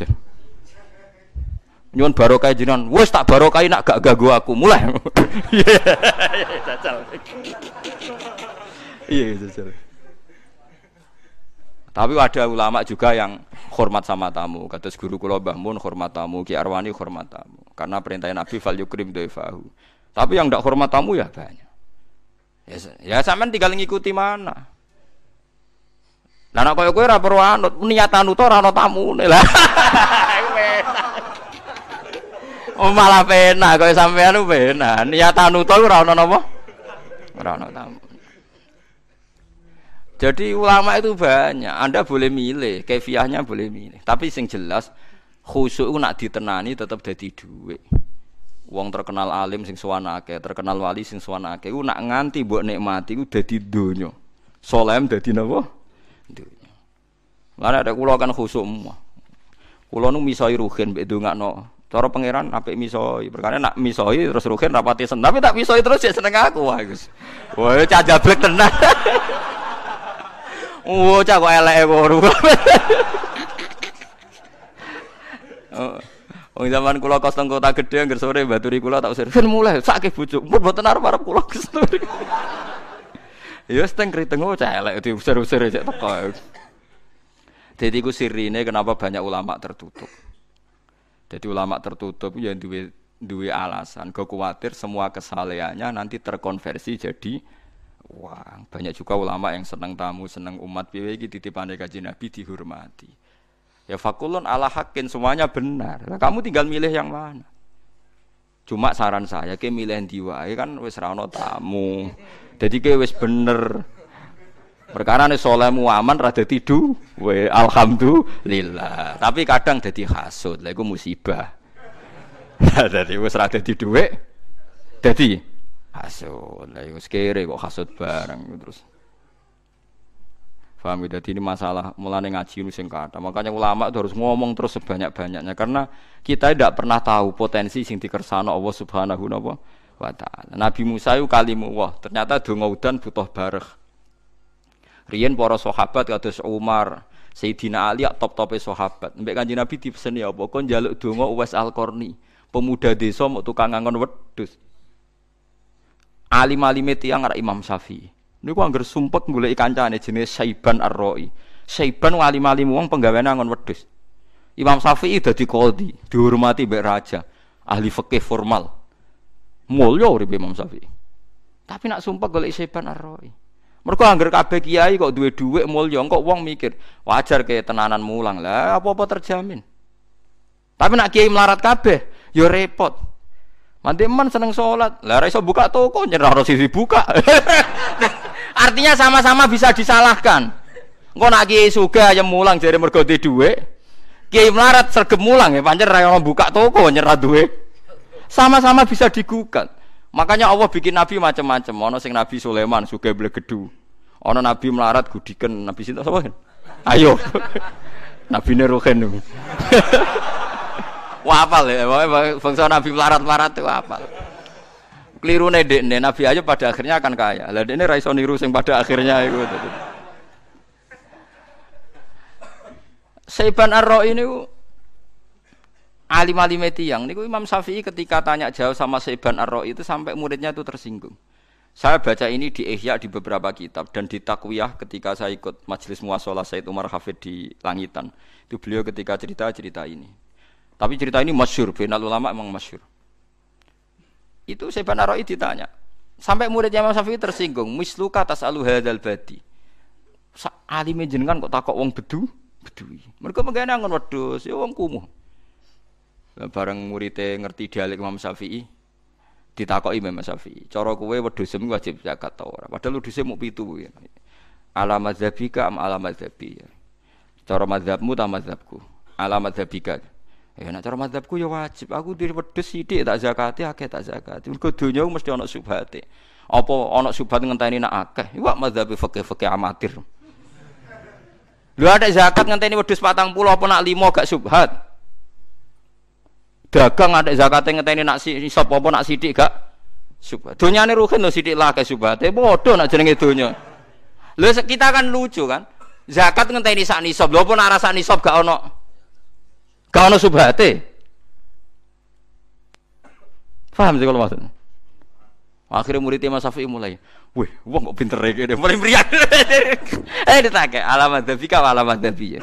nyuwun barokah jenengan wis tak barokah nak gak ganggu aku mulai [LAUGHS] iya jajal tapi ada ulama juga yang hormat sama tamu kata guru kula Mbah hormat tamu Ki Arwani hormat tamu karena perintah Nabi fal yukrim doifahu tapi yang tidak hormat tamu ya banyak ya, ya sampean tinggal ngikuti mana Nah, nek koyo kowe ora perlu anut, niat anut ora ana lah. Oh malah pena kaya sampean ku pena. Niatan uta ora ana [LAUGHS] napa? Ora tamu. Jadi ulama itu banyak. Anda boleh milih, kefiahnya boleh milih. Tapi sing jelas khusyuk nak ditenani tetap jadi duit. Wong terkenal alim sing suwanake, terkenal wali sing suwanake ku nak nganti mbok nikmati ku dadi donya. Solem dadi napa? Donya. Ada kula kan khusyuk semua. Kula nu misoi ruhin mbek ndongakno. Cara pangeran apik misoi, perkara nak misoi terus ruhin rapati seneng, tapi tak misoi terus ya seneng aku wah. Wah, cah jablek tenan. [LAUGHS] Oh, cak kok eleke koru. Oh, zaman kula kos teng kota gedhe angger sore baturi kula tak usir. Fen mulai sakit bujuk. Mun mboten arep arep kula kesturi. Ya wis teng kriteng oh cak elek diusir-usir cek teko. Jadi ku sirine kenapa banyak ulama tertutup. Jadi ulama tertutup ya duwe duwe alasan. Kau khawatir semua kesalehannya nanti terkonversi jadi Wah, banyak juga ulama yang senang tamu, senang umat piye iki titipane kanjeng Nabi dihormati. Ya fakulun ala hakin semuanya benar. Nah, kamu tinggal milih yang mana. Cuma saran saya ke milih di wae kan wis ra tamu. Jadi ke wis bener. Perkara nih solemu aman rada tidu, we alhamdulillah. Tapi kadang jadi hasud, lah musibah. [LAUGHS] Jadi wis rada tidu we, jadi hasud. Lah iku kere kok hasud bareng terus. Faham ya? Ini masalah mulai ngaji ini sing kata. Makanya ulama itu harus ngomong terus sebanyak-banyaknya karena kita tidak pernah tahu potensi sing dikersano Allah Subhanahu wa taala. Nabi Musa itu kalimu wah, ternyata donga udan butuh bareh. Riyen para sahabat kados Umar, Sayyidina Ali top-tope sahabat. Mbek Kanjeng Nabi dipeseni apa? Kon njaluk donga Uwais Al-Qarni, pemuda desa mau tukang ngangon wedhus alim-alime tiyang arek Imam Syafi'i. Niku anggar sumpek kancane jenis Saiban Ar-Ra'i. Saiban alim-alim wong penggaweane angon wedhus. Imam Syafi'i dadi qadhi, dihormati mbek raja, ahli fikih formal. Mulya urip Imam Syafi'i. Tapi nak sumpek golek Saiban Ar-Ra'i. Mergo anggar kabeh kiai kok dhuwit mulya, kok wong mikir, wajar ke tenanan mulang. Lah apa-apa terjamin. Tapi nak kiai melarat kabeh, ya repot. Mandi man seneng sholat, lah iso buka toko nyerah harus buka. [LAUGHS] Artinya sama-sama bisa disalahkan. Engko nak kiai suga mulang jadi mergo duwe. Kiai melarat sergem mulang ya pancen ra buka toko nyerah duwe. Sama-sama bisa digugat. Makanya Allah bikin nabi macam-macam. Ono sing Nabi Sulaiman suga blegedu. Ono nabi melarat gudiken, nabi sinta sapa? Ayo. [LAUGHS] nabi Nerohen. [LAUGHS] Wah apal ya, bangsa Nabi melarat-melarat itu apal. Keliru nih Nabi aja pada akhirnya akan kaya. Lah ini raiso niru sing pada akhirnya itu. Saiban ar ini alim alim yang niku Imam Syafi'i ketika tanya jauh sama Saiban ar itu sampai muridnya itu tersinggung. Saya baca ini di Ihya di beberapa kitab dan di Takwiyah ketika saya ikut majelis muasalah Said Umar Hafid di Langitan. Itu beliau ketika cerita-cerita ini. Tapi cerita ini masyur, final ulama emang masyur. Itu saya Naroi ditanya. Sampai muridnya Imam Syafi'i tersinggung. Misluka atas alu hadal badi. Alime jenengan kok takok wong bedu? Bedui. Mereka mengenai angon wedus, ya wong kumuh. Bareng muridnya ngerti dialek Imam Syafi'i, ditakoki Imam Syafi'i. Cara kowe wedhus wajib zakat ta ora? Padahal wedhuse mau pitu ya. Alamat zabika am alamat zabi. Cara mazhabmu ta mazhabku? Alamat zabika. Ya nek cara madzhabku ya wajib. Aku diri wedhus sithik tak zakati akeh tak zakati. Mergo donya mesti ana subhate. Apa ana subhat ngenteni nak akeh? Iku madzhab fikih-fikih amatir. Lu ada zakat ngenteni wedhus 40 apa nak 5 gak subhat. Dagang ada zakate ngenteni nak nisab apa nak sithik gak subhat. Donyane ruhin lho sithik lah akeh subhate. Padha nak jenenge donya. Lho kita kan lucu kan. Zakat ngenteni sak nisab. Lho apa nak rasa nisab gak ono Gak ono subhate. Paham sih kalau maksudnya? Akhirnya murid Imam Syafi'i mulai, wih, wong kok pinter ya, mulai meriah. [LAUGHS] eh ditake alamat dabi kau alamat dabi ya.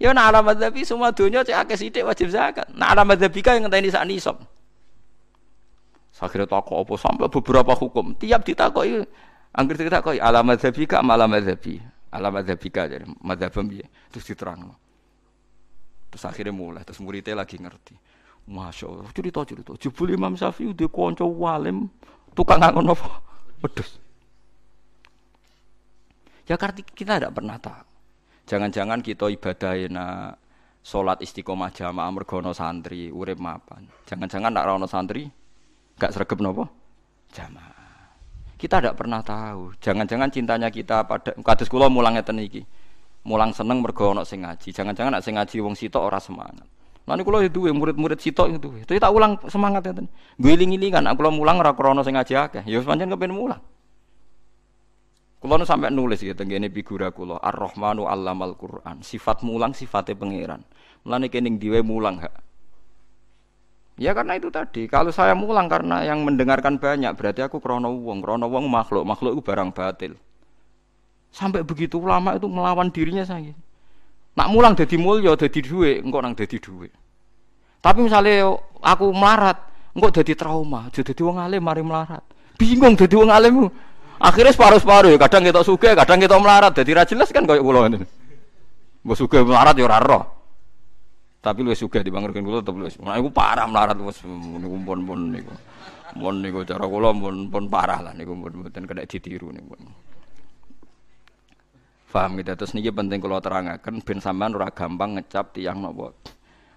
Ya nah alamat dabi semua dunia cek akeh sithik wajib zakat. Nah alamat dabi yang ngenteni sak nisab. Akhirnya takut apa sampai beberapa hukum. Tiap ditakoki angger ditakoki alamat dabi ka alamat dabi. Alamat dabi ka jadi madzhab piye? Terus diterangno. Terus akhirnya mulai, terus muridnya lagi ngerti. Masya Allah, cerita cerita. Jebul Imam Syafi'i udah konco walim, tukang ngangon apa? Pedes. Ya karena kita tidak pernah tahu. Jangan-jangan kita ibadah nak sholat istiqomah jamaah mergono santri urip mapan. Jangan-jangan nak rono santri gak sergap nopo jamaah. Kita tidak pernah tahu. Jangan-jangan cintanya kita pada kados kula mulang ngeten iki. Mulang seneng mergo ana sing ngaji. Jangan-jangan nak sing ngaji wong sitok ora semangat. Lan kula itu murid-murid sitok itu. Itu tak ulang semangat ngeten. Guling-gilingan aku kula mulang ora krana sing ngaji akeh. Ya pancen kepen mulang. Kula nu sampai nulis gitu ngene figura kula Ar-Rahmanu 'allamal Qur'an. Sifat mulang sifatnya pangeran. Mulane kene diwe mulang hak. Ya karena itu tadi, kalau saya mulang karena yang mendengarkan banyak, berarti aku krono wong, krono wong makhluk, makhluk itu barang batil. Sampai begitu lama itu melawan dirinya saya. Nak mulang jadi mulia, jadi duit, engkau nang jadi duit. Tapi misalnya aku melarat, engkau jadi trauma, jadi wong alim mari melarat. Bingung jadi wong alim. Akhirnya separuh-separuh, kadang kita suka, kadang kita melarat, jadi jelas kan kayak pulau ini. Mbok suka melarat ya ora tapi lu suka di bangker kulo tetep lu. Nah, iku parah melarat wis pun pun. Pun niku cara kula pun pun parah lah niku pun mboten kena ditiru niku. Faham gitu terus niki penting kalau terangaken ben sampean ora gampang ngecap tiang napa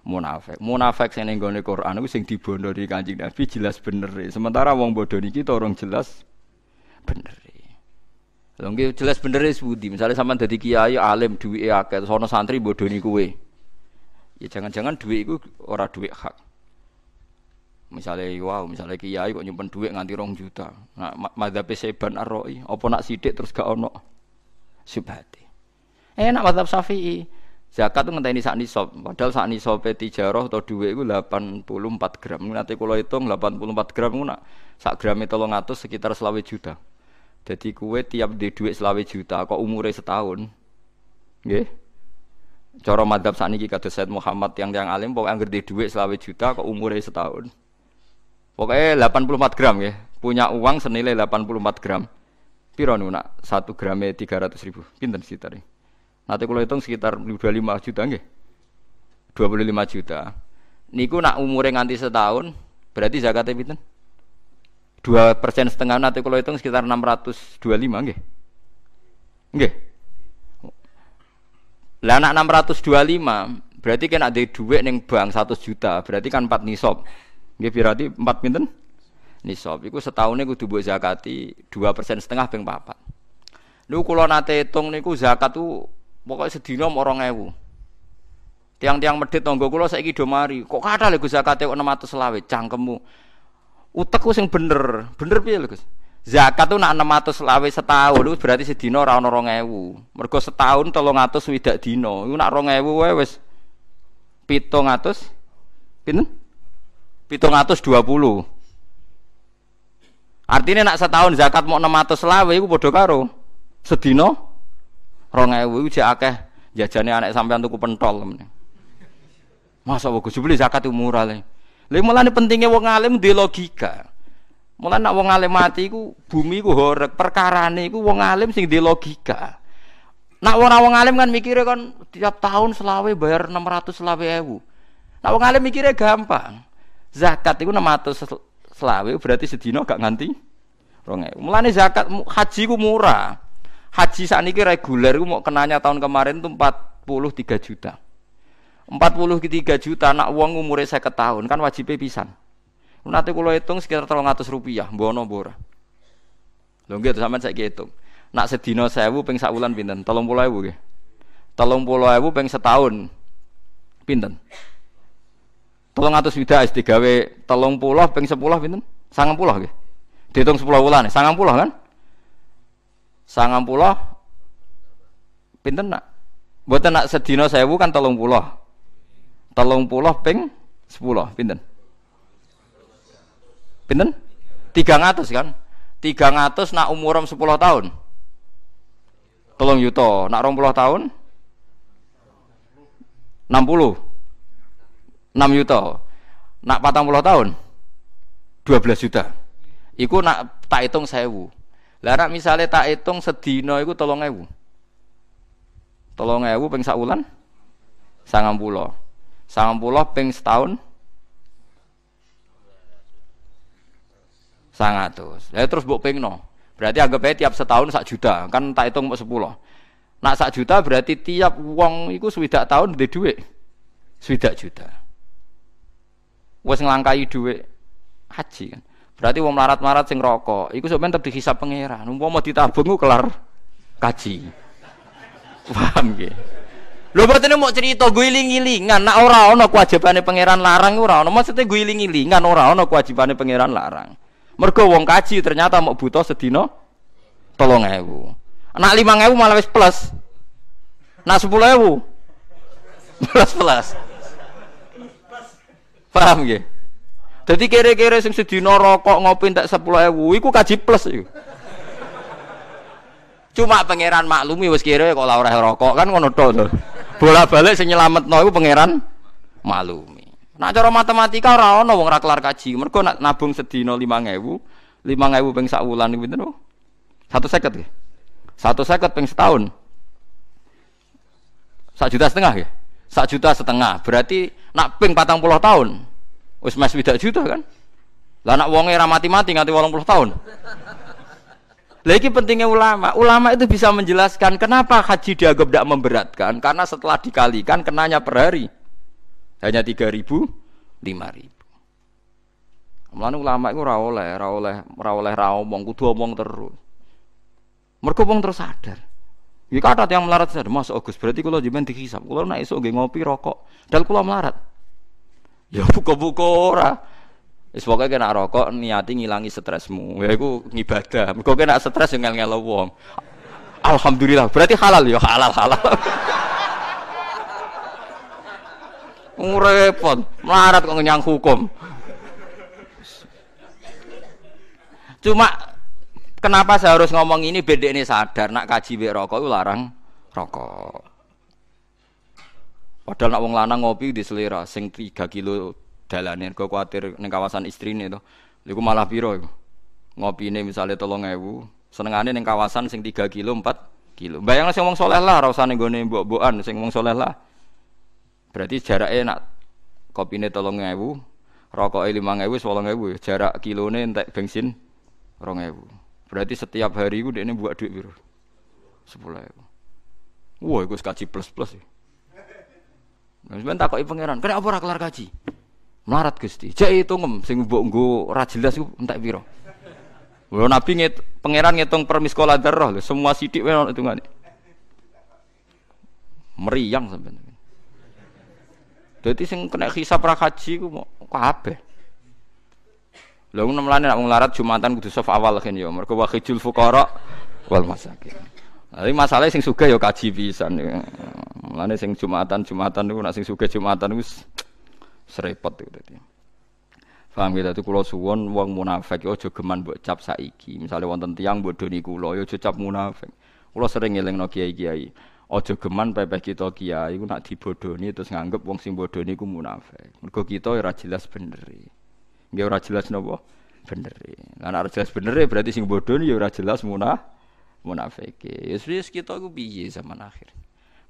munafik. Munafik sing ning gone Quran iku sing dibondo di Kanjeng Nabi jelas bener. Sementara wong bodoh niki orang jelas bener. Lha jelas bener wis budi. Misale sampean dadi kiai alim duwike akeh terus ana santri bodoni kuwe. Ya jangan-jangan duit itu ora duit hak. Misalnya wow, misalnya kiai kok nyimpen duit nganti rong juta. Nah, madhab seban arroi, apa nak sidik terus gak ono subhati. Enak madhab syafi'i. Zakat tuh ngenteni sak nisab. Padahal sak nisab tijaroh atau duit itu 84 gram. Nanti kalau hitung 84 gram itu nak sak gram itu ngatus sekitar selawe juta. Jadi kue tiap di duit selawe juta, kok umurnya setahun, nggih? Cara madhab sakniki kados Said Muhammad yang yang alim pokoknya anggar di duit selawe juta kok umurnya setahun. Pokoknya 84 gram ya. Punya uang senilai 84 gram. Piro nu nak 1 gramnya 300 ribu. Pinten sekitar Nanti kalau hitung sekitar 25 juta nggih. 25 juta. Niku nak umurnya nganti setahun, berarti zakatnya pinten? Dua persen setengah nanti kalau hitung sekitar 625 nggih. Nggih. Lah anak 625 berarti kan ada duit neng bank 100 juta, berarti kan 4 nisab. Nggih berarti 4 pinten? Nisab. Iku setahun niku kudu mbok zakati 2% setengah ping 4. Niku kula nate hitung niku zakat tuh pokoknya sedina 2000. Tiang-tiang medit tonggo kula saiki do mari. Kok kathah lho Gus zakate kok 600 selawe cangkemmu. Utekku sing bener. Bener piye lho Gus? Zakat tuh nak 600 selawe setahun itu berarti sedina ora ono 2000. Mergo setahun 300 swidak dina. Iku nak 2000 wae wis 700 pinten? 720. Artinya nak setahun zakat mau 600 selawe iku padha karo sedina 2000 iku jek akeh jajane anak sampean tuku pentol. Masa kok beli zakat murah le. Lha mulane pentingnya wong alim di logika. Mulai nak wong alim mati iku bumi ku horek, perkarane iku wong alim sing di logika. Nak wong wong alim kan mikirnya kan tiap tahun selawe bayar 600 selawe ewu. Nak wong alim mikirnya gampang. Zakat itu 600 selawe berarti sedina gak nganti rong ewu. Mulane zakat haji ku murah. Haji saat ini reguler, mau kenanya tahun kemarin tuh 43 juta. 43 juta nak uang umurnya saya tahun kan wajibnya pisan. Nanti kalau hitung sekitar tolong ratus rupiah, bono bora. Lho gitu sampean saya hitung. Nak sedino sewu peng sakulan pinten? Tolong pulau ewu ya. Tolong pulau ewu peng setahun pinten? Tolong atus wida es digawe tolong pulau peng sepuluh pinten? Sangat pulau gitu. Dihitung sepuluh bulan, sangat pulau kan? Sangat pulau pinten nak? Buat nak sedino sewu kan tolong pulau. Tolong pulau peng sepuluh pinten? Pinten? 300 kan? 300 nak umuram 10 tahun. Tolong yuto, nak 20 tahun 60. 6 yuto. Nak 40 tahun 12 juta. Iku nak tak hitung sewu. Lah nak misalnya tak hitung sedina iku tolong ewu. Tolong ewu ping sak wulan sangang pulau. Sangang pulau ping setahun sangatus. Ya terus mbok pengno. Berarti anggap aja tiap setahun sak juta, kan tak hitung mau sepuluh. Nak sak juta berarti tiap uang itu swidak tahun di duit swidak juta. Wes ngelangkai duit haji kan. Berarti wong melarat-melarat sing rokok, iku sampeyan tetep dihisab pangeran. Umpama ditabung kelar kaji. Paham nggih? Lho mboten mau cerita guling-gilingan, nak ora ana kewajibane pangeran larang ora ana. Maksudnya guling-gilingan ora ana kewajibane pangeran larang. Mergo wong kaji ternyata mau butuh sedina 3000. Nak 5000 malah wis plus. Nak 10000 plus plus. Paham nggih? Dadi kere-kere sing sedina rokok ngopi entek 10000 iku kaji plus iku. Cuma pangeran maklumi wis kira kok ora rokok kan ngono to. Bola-balik sing nyelametno iku pangeran maklumi. Nak cara matematika ora ana wong ora kelar kaji. Mergo nak nabung sedina 5000, 5000 ping sak wulan niku pinten? 150 nggih. 150 ping setahun. Sak juta setengah ya? Sak juta setengah. Berarti nak ping 40 tahun. Wis mas widak juta kan? Lah nak wonge ra mati-mati nganti 80 tahun. Lagi pentingnya ulama. Ulama itu bisa menjelaskan kenapa haji dianggap tidak memberatkan. Karena setelah dikalikan kenanya per hari. Hanya tiga ribu, lima ribu. Mulane ulama itu ra oleh, ra oleh, ra oleh ra omong, kudu omong terus. Mergo wong terus sadar. Ya kata yang melarat sadar, Mas Agus berarti kalau jimen dihisap, kalau nak esuk ngopi rokok, dal kula melarat. Ya buka-buka ora. Wis kena rokok niati ngilangi stresmu. Ya iku ngibadah. Mergo kena stres yo ngel-ngelo wong. Alhamdulillah, berarti halal ya, halal halal. [LAUGHS] Ngurepot, melarat kok nyang hukum. Cuma kenapa saya harus ngomong ini beda ini sadar nak kaji be rokok larang rokok. Padahal nak wong lanang ngopi di selera sing 3 kilo dalane kok kuatir ning kawasan istrine to. Iku malah piro iku? Ngopine misale 3000, senengane ning kawasan sing 3 kilo 4 kilo. Bayang sing wong soleh lah ora usah ning gone mbok-mbokan sing wong soleh lah. Berarti jarake nak kopine 3000, rokoke 5000 8000 jarak kilone entek bensin 2000. Berarti setiap hari iku dekne buat duit piro? 10000. Wah, iku kaji plus-plus. Nah, sebentar takoki pangeran, kenapa ora kelar kaji? Melarat Gusti. Cek itu ngem sing mbok nggo ora jelas iku entek pira. Lho Nabi nget pangeran ngitung per miskola darah lho, semua sidik ono hitungane. Meriang sampean. Dadi sing kena hisab ra haji ku kabeh. Lha ngono mlane nek wong larat Jumatan kudu awal kan ya, mergo wa khijul fuqara wal masakin. Tapi masalahnya sing sugih ya kaji pisan. Mulane sing Jumatan Jumatan niku nek sing sugih Jumatan niku serepot itu tadi. Paham gitu, itu kulo suwon wong munafik aja geman mbok cap saiki. Misalnya wonten tiang bodoni kulo, ya aja cap munafik. Kulo sering ngelingno kiai-kiai. Aja geman pepeh kita kiai ku nak dibodoni terus nganggep wong sing bodoni ku munafik. Mergo kita ora jelas bener. Nggih ora jelas napa? Bener. Lah nek jelas bener berarti sing bodoni ya ora jelas munah munafik. Ya wis kita ku piye zaman akhir.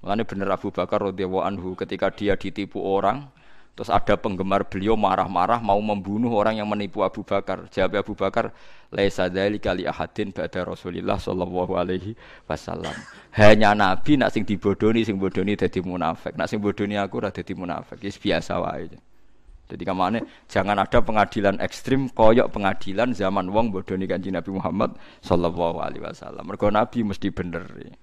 Mulane bener Abu Bakar radhiyallahu anhu ketika dia ditipu orang, Terus ada penggemar beliau marah-marah mau membunuh orang yang menipu Abu Bakar. Jawab Abu Bakar, "Laisa dzalika li ahadin ba'da Rasulillah sallallahu alaihi wasallam." Hanya Nabi nak sing dibodoni sing bodoni dadi munafik. Nak sing bodoni aku ora dadi munafik. Wis biasa wae. Jadi kamane jangan ada pengadilan ekstrim koyok pengadilan zaman wong bodoni kanjeng Nabi Muhammad sallallahu alaihi wasallam. Mergo Nabi mesti bener. Ya.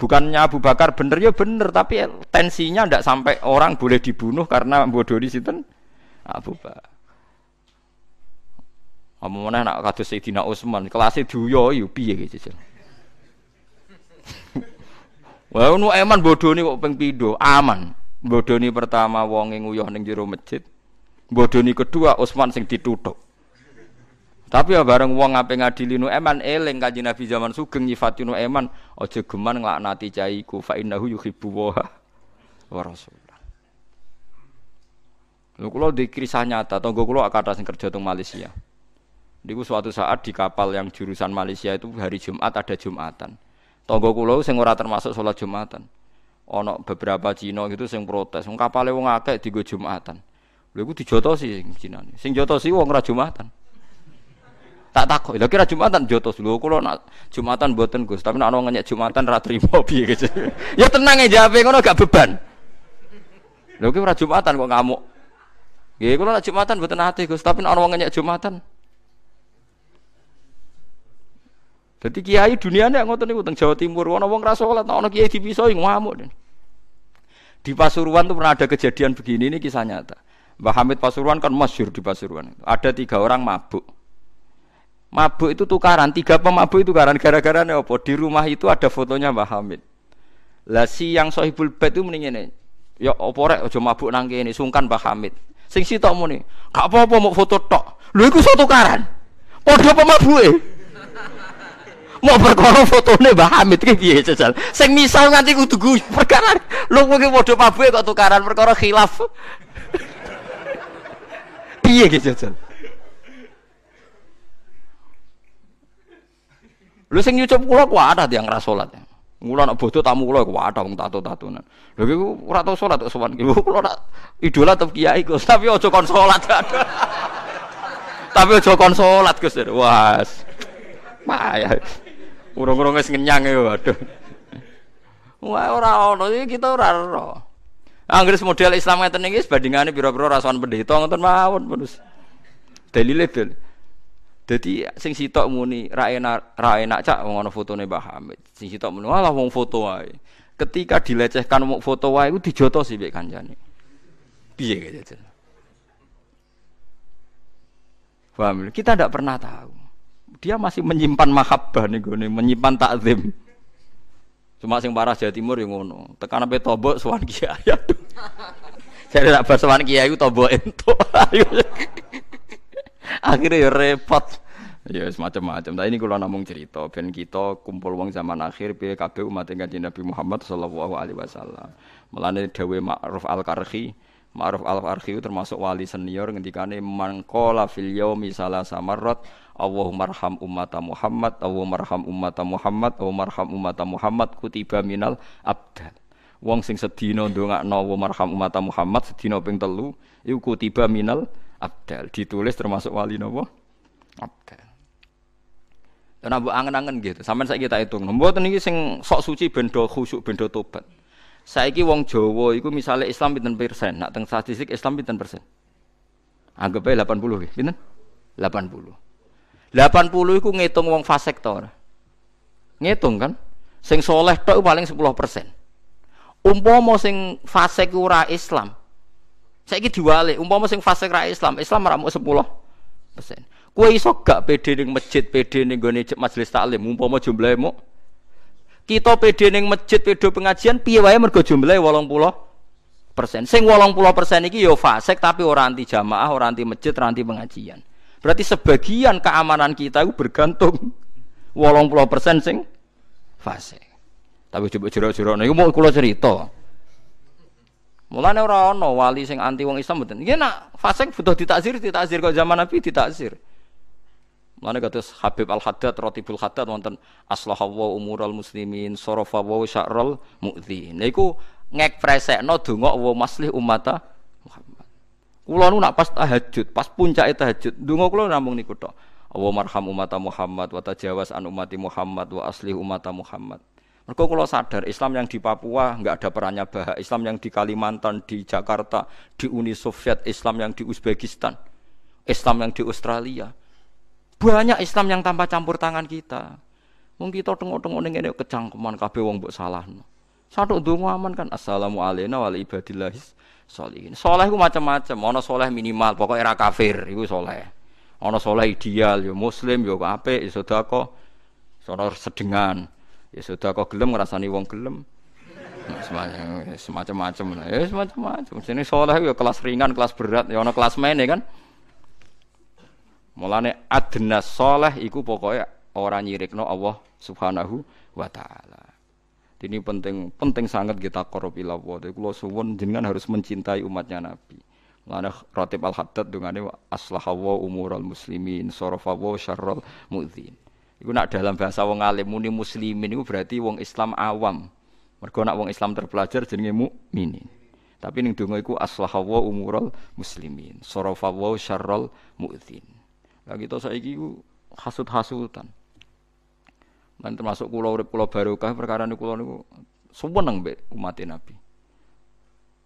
Bukannya Abu Bakar bener ya bener, tapi tensinya ndak sampai orang boleh dibunuh karena bodoh di situ Abu Bakar. Apa mana nak kados Sayyidina Utsman, kelasnya duyo yo piye gitu. [LAUGHS] Wah, nu eman bodoni kok ping pindho, aman. Bodoni pertama wong nguyuh ning jero masjid. Bodoni kedua Utsman sing ditutuk. Tapi ya bareng wong ngape ngadili nu eman eling kanjeng Nabi zaman sugeng nyifati nu eman aja geman nglaknati caiku fa innahu yuhibbu wa wa rasulullah. Lha kula kisah nyata tangga kula kata sing kerja teng Malaysia. Niku suatu saat di kapal yang jurusan Malaysia itu hari Jumat ada Jumatan. Tangga kula sing ora termasuk sholat Jumatan. Ono beberapa Cina gitu sing protes, wong kapale wong akeh digo Jumatan. Lha iku dijotosi sing Cina. Sing jotosi wong ora Jumatan. Tak takut. Lha kira Jumatan jotos lho kula nak Jumatan mboten Gus, tapi nek ana ngenyek Jumatan ra trimo [LAUGHS] piye gitu. ya tenang ya jawabe ngono gak beban. Lho ki ora Jumatan kok ngamuk. Nggih kula nak Jumatan mboten ate Gus, tapi nek ana wong ngenyek Jumatan. Jadi kiai dunia ini ngotot teng Jawa Timur, ana wong ra salat, ana kiai dipisoi ngamuk. Di Pasuruan tuh pernah ada kejadian begini, ini kisah nyata. Mbah Hamid Pasuruan kan masyur di Pasuruan. Ada tiga orang mabuk Mabuk itu tukaran, tiga pemabuk itu tukaran gara-gara apa? Di rumah itu ada fotonya Mbah Hamid. Lah si yang sohibul bed itu mendingin Ya apa rek aja mabuk nang kene, sungkan Mbah Hamid. Sing sitok muni, gak apa-apa mau foto tok. Lho iku foto tukaran. Padha pemabuke. Mau perkara fotone Mbah Hamid ki piye jajal. Sing misal nganti kudu perkara lho kowe padha mabuke kok tukaran perkara khilaf. [LAUGHS] piye ki jajal. Lu sing nyucup kula kuwi yang ra salat. Mula nak bodoh tamu kula kuwi ada wong tato-tatonan. Lha iku ora tau salat kok sowan iku kula idola tetep kiai Gus, tapi aja kon salat. tapi aja kon salat Gus. Payah. Urung-urung wis ngenyang ya waduh. Wah ora ono iki kita ora ora. Anggere model Islam ngeten iki bandingane pira-pira rasukan pendeta ngoten mawon terus. Dalile dalil. Jadi sing sitok muni ra enak ra enak cak wong ana fotone Mbah Hamid. Sing sitok muni walah wong foto wae. Ketika dilecehkan mau foto wae iku dijotos sih mbek kancane. Piye gitu. Paham? Kita tidak pernah tahu. Dia masih menyimpan mahabbah nih gue menyimpan takzim. Cuma sing parah Jawa Timur yang ngono. Tekan sampai tobok suan kiai. [LAUGHS] Saya tidak bahas suan kiai tobok ento. [LAUGHS] akhirnya ya repot ya semacam-macam tapi ini kalau namung cerita ben kita kumpul wong zaman akhir piye kabeh umat kanjeng Nabi Muhammad sallallahu alaihi wasallam melane dawe Ma'ruf al-Karhi Ma'ruf al-Karhi termasuk wali senior ngendikane mangkola fil yaumi salasa marrat Allahumma arham ummata Muhammad Allahumma arham ummata Muhammad Allahumma arham ummata Muhammad kutiba minal abdal wong sing sedina ndongakno wa marham ummata Muhammad sedina ping telu iku kutiba minal abdal. Ditulis termasuk wali nopo abdal. Dan abu angen-angen gitu sampai saya kita hitung. Membuat ini sing sok suci bendo khusyuk bendo tobat. Saiki wong Jawa itu misalnya Islam pinten persen? Nak teng statistik Islam pinten persen? Anggap aja 80 gitu pinten? 80 80 itu ngitung wong fasektor ngitung kan sing soleh tok paling 10 persen umpama sing fasek ora Islam saya Saiki diwalik, umpama sing fase ra Islam, Islam ora mau 10 persen. Kue iso gak pede ning masjid, pede ning gone majelis taklim, umpama jumlahe mu kita pede ning masjid, pede pengajian piye wae mergo jumlahe 80 persen. Sing 80 persen iki yo ya fasik tapi ora anti jamaah, ora anti masjid, ora anti pengajian. Berarti sebagian keamanan kita itu bergantung 80 persen sing fasik. Tapi coba jero-jero niku mau kula cerita. Mulane ora ana wali sing anti wong Islam mboten. Nggih nak fasik butuh ditakzir, ditakzir kok zaman Nabi ditakzir. Mulane kados Habib Al-Haddad Ratibul Haddad wonten aslaha wa umural muslimin sarafa wa sya'ral mu'dzi. Niku ngekpresekno donga wa maslih Muhammad. Kula nu nak pas tahajud, pas puncake tahajud, donga kula namung niku tok. Allah marham ummata Muhammad wa tajawaz an ummati Muhammad wa aslih ummata Muhammad. Mereka kalau sadar Islam yang di Papua nggak ada perannya bahak, Islam yang di Kalimantan, di Jakarta, di Uni Soviet, Islam yang di Uzbekistan, Islam yang di Australia. Banyak Islam yang tanpa campur tangan kita. Mungkin kita tengok-tengok ini kecangkeman kabeh wong mbok salahno. Satu dungu aman kan assalamualaikum wa ibadillahis sholihin. Soleh itu macam-macam. Ono soleh minimal, pokoknya era kafir, itu soleh. Ono soleh ideal, yo muslim, yo ape, yo sodako, sono sedengan. Ya sudah kok gelem ngrasani wong gelem. Semacam-macam lah. Ya semacam-macam. Sini soleh ya kelas ringan, kelas berat, ya kelas main kan. Mulane adna soleh iku pokoknya orang nyirikno Allah Subhanahu wa taala. Ini penting penting sangat kita korup ilawah. Jadi kalau suwun jenengan harus mencintai umatnya Nabi. Mulane Ratib Al Haddad dungane aslahawa umural muslimin sarafawa syarral mu'dzin. Iku nak dalam bahasa wong alim muni muslimin itu berarti wong Islam awam. Mergo nak wong Islam terpelajar jenenge mukminin. Tapi ning donga iku aslahawa umural muslimin, sarafawa syarral mu'dzin. Lah kita saiki iku hasut-hasutan. Dan termasuk kula urip kula barokah perkara niku kula niku seneng mbek umat Nabi.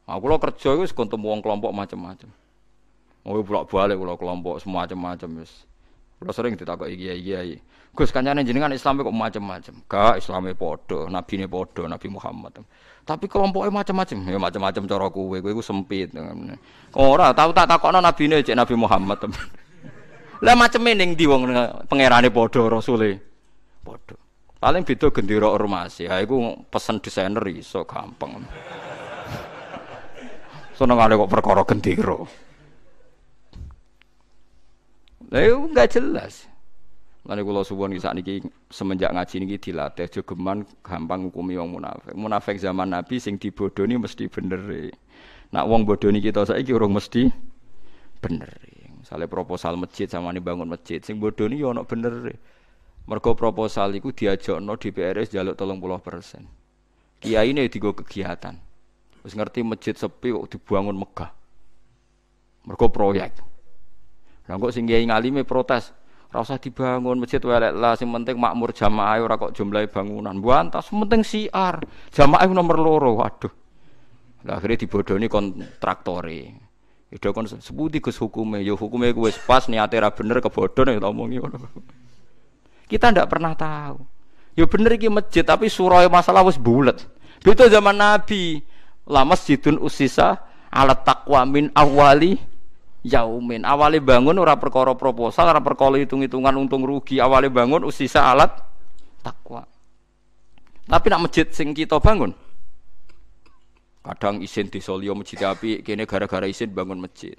Aku kula kerja iku wis ketemu wong kelompok macam-macam. Oh bolak-balik kula kelompok semacam-macam wis. Kula sering ditakoki kiai-kiai. Gus kancane jenengan Islam kok macam-macam. Gak padha, nabine padha, Nabi Muhammad. Tapi kelompoknya macam-macam. Ya macam-macam cara kowe, kowe iku sempit. Ora, tahu tak takokno nabine cek Nabi Muhammad. [LAUGHS] Lah maceme ning ndi wong pangerane padha rasule. Padha. Paling beda gendera ormas ya iku pesen desainer iso gampang. [LAUGHS] Senengane kok perkara gendera. Lah enggak jelas. Lan kula suwun iki sakniki semenjak ngaji niki dilatih aja geman gampang ngukumi wong munafik. Munafik zaman Nabi sing dibodoni mesti bener. Nak wong bodoni kita saiki urung mesti bener. Misalnya proposal masjid sama nih bangun masjid, sing bodoni ya ono bener. Mergo proposal iku diajakno DPRS jaluk 30%. Kiai ini digo kegiatan. Wis ngerti masjid sepi kok dibangun megah. Mergo proyek. Lah kok sing kiai ngalime protes, Rasa dibangun masjid welek lah, sing penting makmur jamaah ora kok bangunan. Buantas penting siar. Jamaah nomor loro. Waduh. Lah akhirnya dibodoni kontraktore. Itu kon sebuti Gus hukume, yo ya hukume gue pas niate ra bener kebodhon ya ngono. Kita ndak pernah tahu. Ya bener iki masjid tapi surah masalah wis bulet. Itu zaman Nabi. La masjidun usisa alat taqwa min awali yaumin. Awalnya bangun ora perkara proposal, ora perkara hitung-hitungan untung rugi. Awalnya bangun usisa alat takwa. Tapi nak masjid sing kita bangun, kadang isin di solio masjid api, kini gara-gara isin bangun masjid.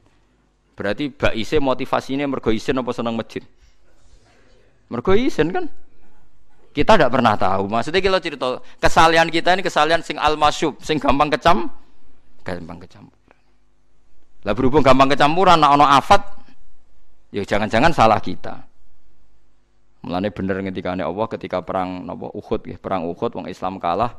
Berarti bak isin motivasinya mergo isin apa senang masjid? Mergo isin kan? Kita tidak pernah tahu. Maksudnya kita cerita kesalian kita ini kesalian sing almasyub, sing gampang kecam, gampang kecam. Lah berhubung gampang kecampuran, nak ono afat, ya jangan-jangan salah kita. Mulane bener ngendikane Allah ketika perang napa Uhud ya, perang Uhud wong Islam kalah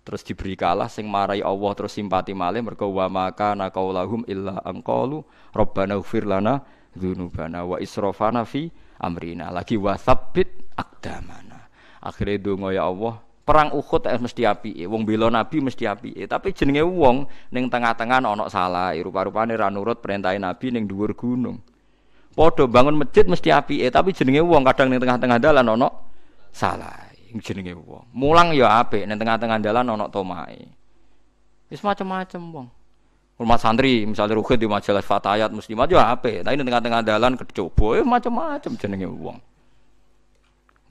terus diberi kalah sing marai Allah terus simpati malih mergo wa maka naqaulahum illa anqalu rabbana ighfir lana dzunubana wa israfana fi amrina lagi wasabbit akdamana akhirnya donga ya Allah perang Uhud eh, mesti api, wong bela Nabi mesti api. Tapi jenenge wong ning tengah-tengah ana salah, rupa-rupane ra nurut perintah Nabi ning dhuwur gunung. Padha bangun masjid mesti api, tapi jenenge wong kadang ning tengah-tengah dalan ana salah. Jenenge wong. Mulang ya apik ning tengah-tengah dalan ana tomae. Wis macam-macam wong. Rumah santri misalnya ruhid di majalah Fatayat Muslimat ya apik, tapi ning tengah-tengah dalan kecoba ya macam-macam jenenge wong.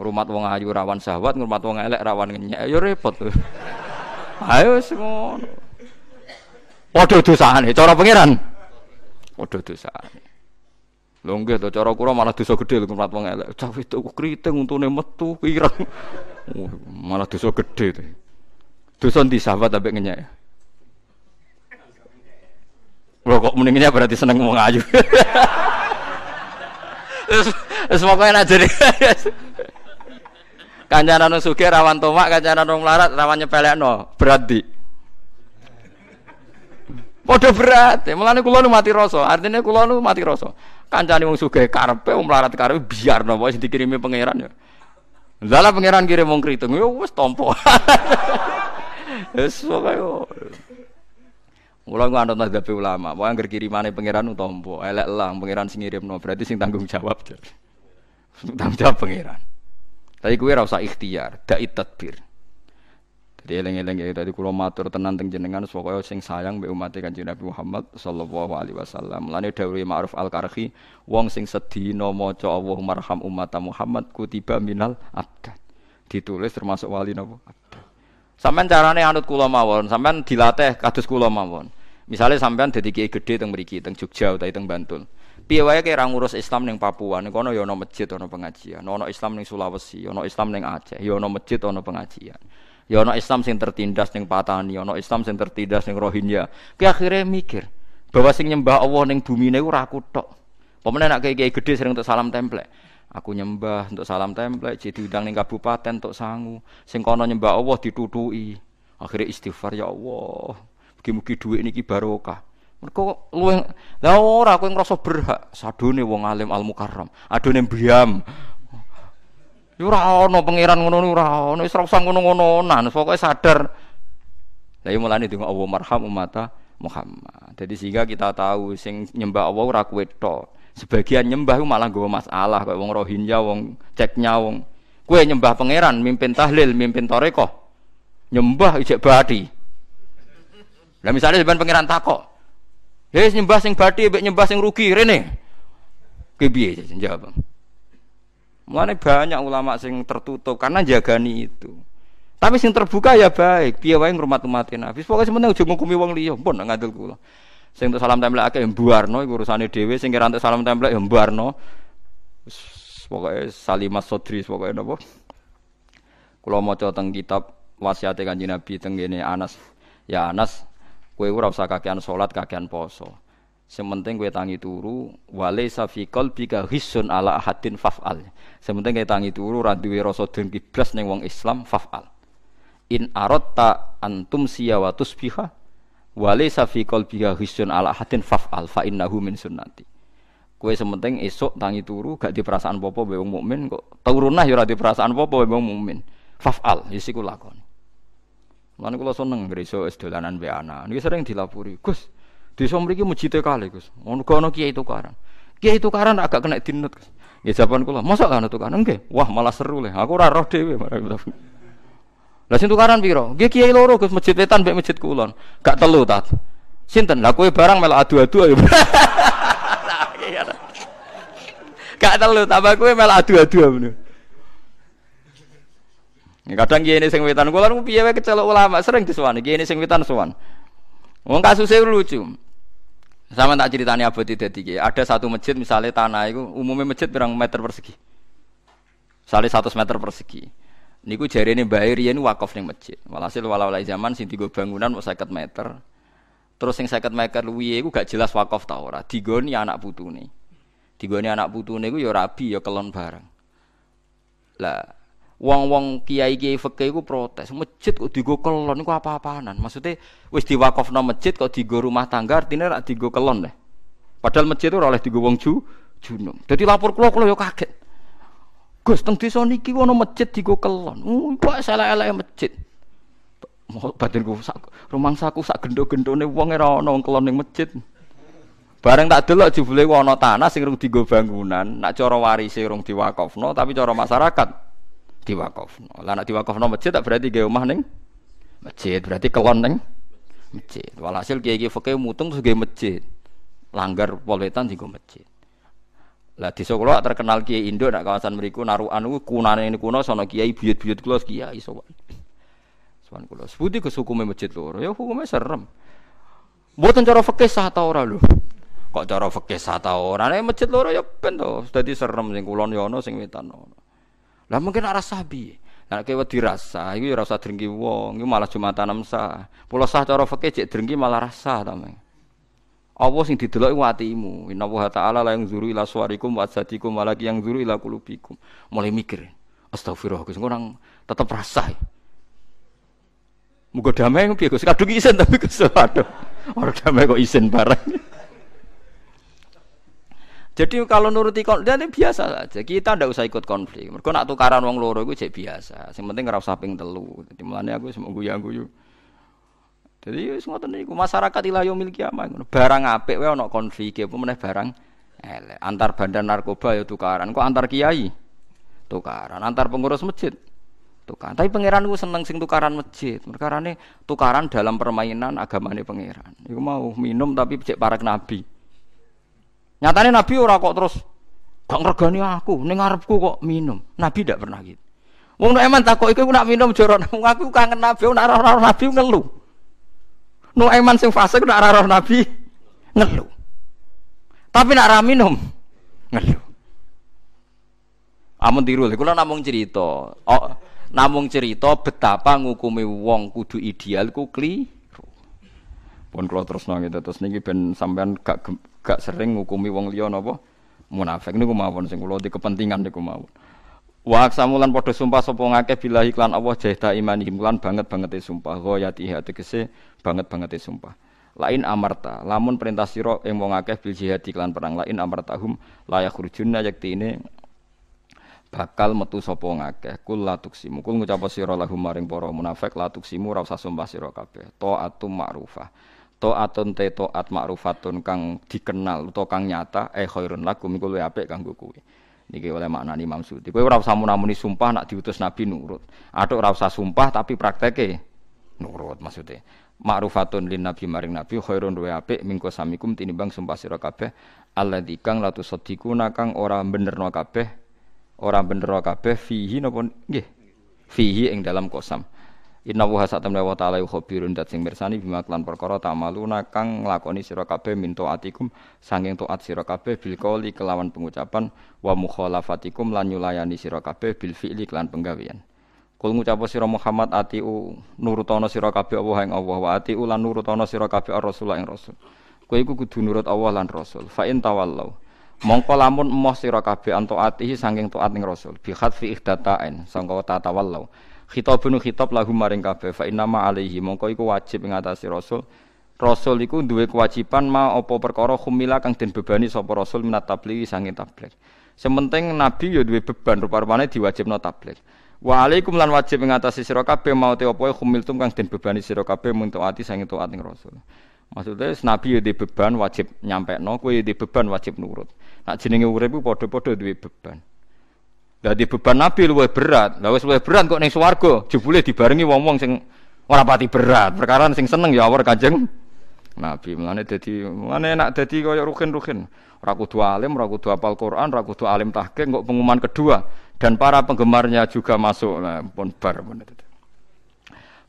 Ngrumat wong ayu rawan syahwat, ngrumat wong elek rawan ngenyek. Ya repot. [LAUGHS] Ayo wis ngono. Padha dosane cara pangeran. Padha dosane. Lho nggih to cara kula malah dosa gedhe ngrumat wong elek. Cah itu kriting untune metu pirang. [LAUGHS] Oh, malah dosa gedhe to. Dosa ndi sahabat ambek ngenyek. Lho kok mendingnya berarti seneng wong ayu. Wis pokoke nak jadi Kancanan wong sugih rawan tomak, kancanan wong melarat rawan nyepelekno. Berarti Padha berat. Mulane kula nu mati rasa. Artinya kula nu mati rasa. Kancane wong sugih karepe wong melarat karepe biarno wae sing dikirimi pangeran ya. Lala pangeran kirim wong kriting ya wis tampa. [LAUGHS] Wis pokoke. Mula nganut mazhab ulama, wae anggere kirimane pangeran utampa, elek lah pangeran sing ngirimno, berarti sing tanggung jawab. Tanggung jawab pangeran. Tapi kue rasa ikhtiar, dai tadbir. Jadi eleng-eleng ya tadi kulo matur tenan teng jenengan pokoke sing sayang mbek umat Kanjeng Nabi Muhammad sallallahu alaihi wasallam. Lane dawuhe Ma'ruf Al-Karhi, wong sing sedina maca Allahumma arham umat Muhammad kutiba minal abdan. Ditulis termasuk wali napa? Abdan. Sampeyan carane anut kula mawon, sampeyan dilatih kados kula mawon. Misalnya sampean dadi kiai gedhe teng mriki teng Jogja utawa teng Bantul. Piye wae kira ngurus Islam ning Papua, ning kono ya ana masjid, ana pengajian. Ana Islam ning Sulawesi, ana Islam ning Aceh, ya ana masjid, ana pengajian. Ya ana Islam sing tertindas ning Patani, ana Islam sing tertindas ning Rohingya. Ki akhire mikir bahwa sing nyembah Allah ning bumi niku ora aku tok. Pemene nek kiai gede sering untuk salam templek. Aku nyembah untuk salam templek, jadi udang ning kabupaten untuk sangu. Sing kono nyembah Allah ditutui. Akhirnya istighfar ya Allah. Mugi-mugi dhuwit niki barokah. Mergo luwih lah ora kowe ngrasa berhak sadone wong alim al mukarram, adone biam. Ya ora ana pangeran ngono ora ana, wis ora usah ngono-ngononan, pokoke sadar. Lah iki mulane donga Allah marham umat Muhammad. Jadi sehingga kita tahu sing nyembah Allah ora kowe. Sebagian nyembah malah nggawa masalah kayak wong Rohingya, wong ceknya wong kowe nyembah pangeran, mimpin tahlil, mimpin toreko. Nyembah ijek badi. Lah misalnya sampean pangeran takok, Hei nyembah sing bati, mbek nyembah sing rugi rene. Ki piye jawab. Mulane banyak ulama sing tertutup karena jagani itu. Tapi sing terbuka ya baik, piye wae ngurmat umat Nabi. Pokoke sementing aja ngukumi wong liya, pun ngandel kula. Sing untuk salam tempel akeh mbuarno iku urusane dhewe, sing kira untuk salam tempel ya mbuarno. Pokoke salimat sodri pokoke napa. Kula maca teng kitab wasiate Kanjeng Nabi teng Anas. Ya Anas, Kue ora usah kakean salat, kakean poso. Sementing kue tangi turu, wale safikol bika hisun ala ahadin fafal. Sementing kue tangi turu, randuwe rasa dengki blas wong Islam fafal. In arotta antum siyawatus biha, wale safikol bika hisun ala ahadin fafal fa innahu min sunnati. Kue sementing esok tangi turu, gak di perasaan popo be wong mukmin kok. Turunah ya ora perasaan popo be wong mukmin. Fafal, yisiku lakon. Lan kula seneng ngreso es dolanan mbek anak. Niki sering dilapuri. Gus, desa mriki mujite kali, Gus. Ngono kono kiai tukaran. Kiai tukaran agak kena dinut, Gus. Ya jawaban kula, masa kan tukaran? Nggih. Wah, malah seru le. Aku ora roh dhewe. Lah sing tukaran piro? Nggih kiai loro Gus, masjid wetan mbek masjid kulon. Gak telu ta. Sinten? Lah kowe barang melok adu-adu ayo. [LAUGHS] Gak telu, tambah kowe melok adu-adu. Kadang kiai ini sing wetan kula niku piye wae kecelok ulama sering disewani kiai ini sing wetan sowan. Wong kasusnya lucu. Sama tak ceritani abot dadi kiai. Ada satu masjid misalnya tanah itu umumnya masjid berang meter persegi. Misalnya 100 meter persegi. Niku ini bayar ini wakaf nih masjid. Walhasil walau zaman sing tiga bangunan mau 50 meter. Terus sing 50 meter luwihe iku gak jelas wakaf ta ora. Digoni anak putune. Digoni anak putune iku ya rabi ya kelon bareng. Lah wong-wong kiai-kiai fikih iku protes, masjid kok digo kelon iku apa-apaanan. Maksudnya wis diwakafno masjid kok digo rumah tangga artine rak digo kelon deh. Padahal masjid itu oleh digo wong ju junum. Dadi lapor kula kula yo kaget. Gus teng desa niki ana masjid digo kelon. Uh, salah-eleke masjid. Batinku sak rumangsaku sak gendo-gendone wong ora ana wong kelon ning masjid. Bareng tak delok jebule ana tanah sing rung digo bangunan, nak cara warise rung diwakafno tapi cara masyarakat diwakafno. Lah nek diwakafno masjid tak berarti gawe omah ning masjid, berarti kelon ning masjid. Walhasil kiai-kiai fikih mutung terus masjid. Langgar poletan digo masjid. Lah desa kula terkenal kiai Indo nak kawasan mriku narukan ku kunane ini kuno sono kiai buyut-buyut kula kiai sowan. Sowan kula. Sebuti ke hukume masjid loro. Ya hukume serem. Mboten cara fikih sah ta ora lho. Kok cara fikih sah ta ora? Nek masjid loro ya ben to. Dadi serem sing kulon ya ana sing wetan ana. Lah mungkin arah sabi. Nah kowe dirasa, iku ya ora usah drengki wong, iku malah Jumatan sah. Pulau sah cara fikih cek drengki malah rasa ta, Allah sing didelok iku atimu. Inna wa ta'ala la yang zuru ila suwarikum wa asatikum wa lagi yang zuru ila kulubikum. Mulai mikir. Astagfirullah, Gus orang tetap rasa. Muga damai piye Gus? Kadung isin tapi Gus aduh. Ora damai kok isin bareng. Jadi kalau nuruti konflik, biasa saja. Kita ndak usah ikut konflik. Mereka nak tukaran wong loro itu cek biasa. Yang penting nggak usah ping telu. Jadi mulanya aku semua guyu guyu. Jadi semua ngoten masyarakat ilayo milik kiamat. Barang apik wae ana konflik apa meneh barang elek. Antar bandar narkoba ya tukaran. Kok antar kiai? Tukaran. Antar pengurus masjid tukaran. Tapi pangeran gue seneng sing tukaran masjid. Perkarane tukaran dalam permainan agamane pangeran. Iku mau minum tapi cek para nabi. Nyatanya Nabi ora kok terus gak ngergani aku, ning ngarepku kok minum. Nabi tidak pernah gitu. Wong nek eman takok iku nak minum joron, aku kangen Nabi, nak roh Nabi ngeluh. Nu eman sing fase nak roh Nabi ngeluh. Tapi nak minum ngeluh. Amun tiru, kula namung cerita. Oh, namung cerita betapa ngukumi wong kudu ideal ku kli pun kalau terus nangis terus niki ben sampean gak gak sering ngukumi wong liya napa? Munafik niku mawon sing kula di kepentingan niku mawon. Wa aksamulan padha sumpah sapa ngakeh bila iklan Allah jahda imani lan banget banget sumpah. Ghayati tegese banget banget sumpah. Lain amarta lamun perintah sira ing wong akeh bil jihad iklan perang lain amartahum la yakhrujunna yakti ini bakal metu sapa ngakeh kul la tuksimu. Kul ngucap sira lahum maring para munafik la tuksimu ra usah sumpah sira kabeh. Taatum ma'rufah taatun te taat ma'rufatun kang dikenal utawa kang nyata eh khairun lakum iku luwih apik kanggo kowe. Niki oleh maknani Imam Sudi kowe ora usah munamuni sumpah nak diutus nabi nurut. Atuk ora usah sumpah tapi prakteke nurut maksudnya ma'rufatun lin nabi maring nabi khairun wa apik mingko samikum tinimbang sumpah sira kabeh. Alladzi kang la tusaddiquna kang ora benerno kabeh ora benerno kabeh fihi napa nggih? Fihi ing dalam kosam Inna wa satamna wa ta'ala khabirun dat sing mirsani bima klan perkara tamaluna kang nglakoni sira kabeh min taatikum sanging taat sira kabeh kelawan pengucapan wa mukhalafatikum lan nyulayani sira kabeh bil fi'li klan penggawean Kul ngucap sira Muhammad atiu nurutono sira kabeh Allah ing Allah wa atiu lan nurutono sira kabeh Rasul ing Rasul. Kowe iku kudu nurut Allah lan Rasul. Fa in tawallau mongko lamun emoh sira kabeh anto atihi saking taat ning Rasul. Bi khatfi ihdatain sangka ta tawallau. Khitabun khitab lahum maring kabeh fa inna ma alaihi mongko iku wajib ing atase Rasul. Rasul iku duwe kewajiban ma apa perkara khumila kang den bebani sapa Rasul minat tabligh saking tabligh. Sementing Nabi ya duwe beban rupa-rupane diwajibno tabligh. Wa alaikum lan wajib ngatasi sira kabeh te apa khumiltum kang den bebani sira kabeh mung taati sange taat ning Rasul. Maksudnya nabi ya beban wajib nyampe no, kue di beban wajib nurut. Nak jenenge urip ku padha-padha duwe beban. Lah beban nabi luwih berat. Lah wis berat kok ning swarga, jebule dibarengi wong-wong sing ora pati berat. Perkara sing seneng ya awar Kanjeng Nabi. Mulane dadi mulane enak dadi kaya rukin-rukin. Ora kudu alim, ora kudu hafal Quran, ora kudu alim tahqiq, kok pengumuman kedua dan para penggemarnya juga masuk nah, pun bar pun.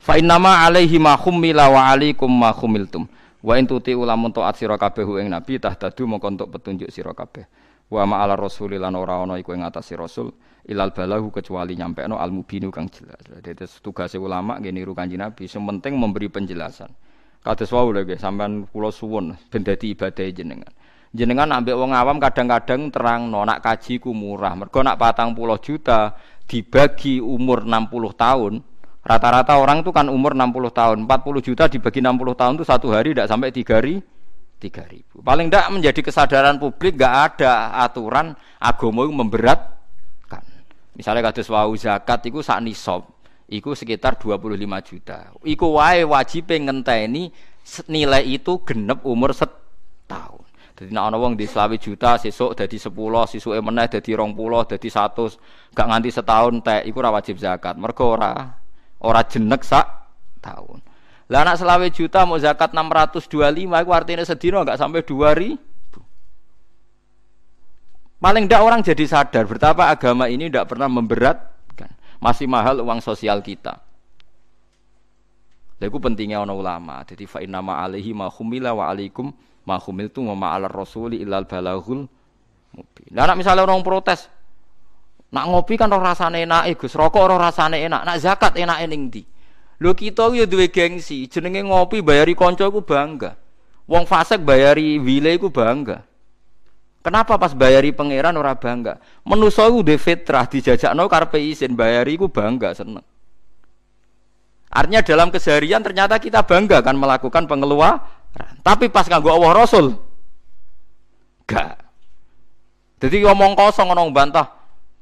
Fa innama alaihi ma khummila wa alaikum ma khumiltum. Wa in tuti ulamun taat sira kabeh ing nabi tahtadu mongko entuk petunjuk sira kabeh. Wa ma ala rasuli lan ora ana iku ing atase rasul ilal balahu kecuali nyampe no al mubinu kang jelas. Dadi tugas ulama nggih niru kanjeng Nabi, sementing memberi penjelasan. Kados wau lho nggih sampean kula suwun ben dadi ibadah jenengan jenengan ambek wong awam kadang-kadang terang no nak kaji ku murah mergo nak patang puluh juta dibagi umur 60 tahun rata-rata orang itu kan umur 60 tahun 40 juta dibagi 60 tahun itu satu hari tidak sampai tiga hari tiga ribu paling tidak menjadi kesadaran publik nggak ada aturan agama yang memberatkan misalnya kados wau zakat itu sak nisab itu sekitar 25 juta iku wae wajib ngenteni nilai itu genep umur setahun jadi nak di selawi juta sesuk dadi 10, sesuke meneh dadi 20, dadi 100, gak nganti setahun teh iku ora wajib zakat. Mergo ora ora jenek sak tahun. Lah anak selawi juta mau zakat 625 iku artinya sedina gak sampai 2000. Paling ndak orang jadi sadar betapa agama ini tidak pernah memberatkan. Masih mahal uang sosial kita. Lalu pentingnya orang ulama. Jadi fa inna ma alaihi ma khumila wa alaikum ma khumiltu wa ma'al rasuli illal balaghul mubin. Lah nek misale orang protes nak ngopi kan ora rasane enak, Gus. Rokok ora rasane enak. Nak zakat enake ning ndi? Lho kita ya duwe gengsi, jenenge ngopi bayari kanca iku bangga. Wong fasik bayari wile iku bangga. Kenapa pas bayari pangeran ora bangga? Menusa iku duwe fitrah dijajakno karepe isin bayari iku bangga seneng. Artinya dalam keseharian ternyata kita bangga kan melakukan pengeluaran tapi pas nganggo Allah Rasul gak. Jadi ngomong kosong ngomong bantah.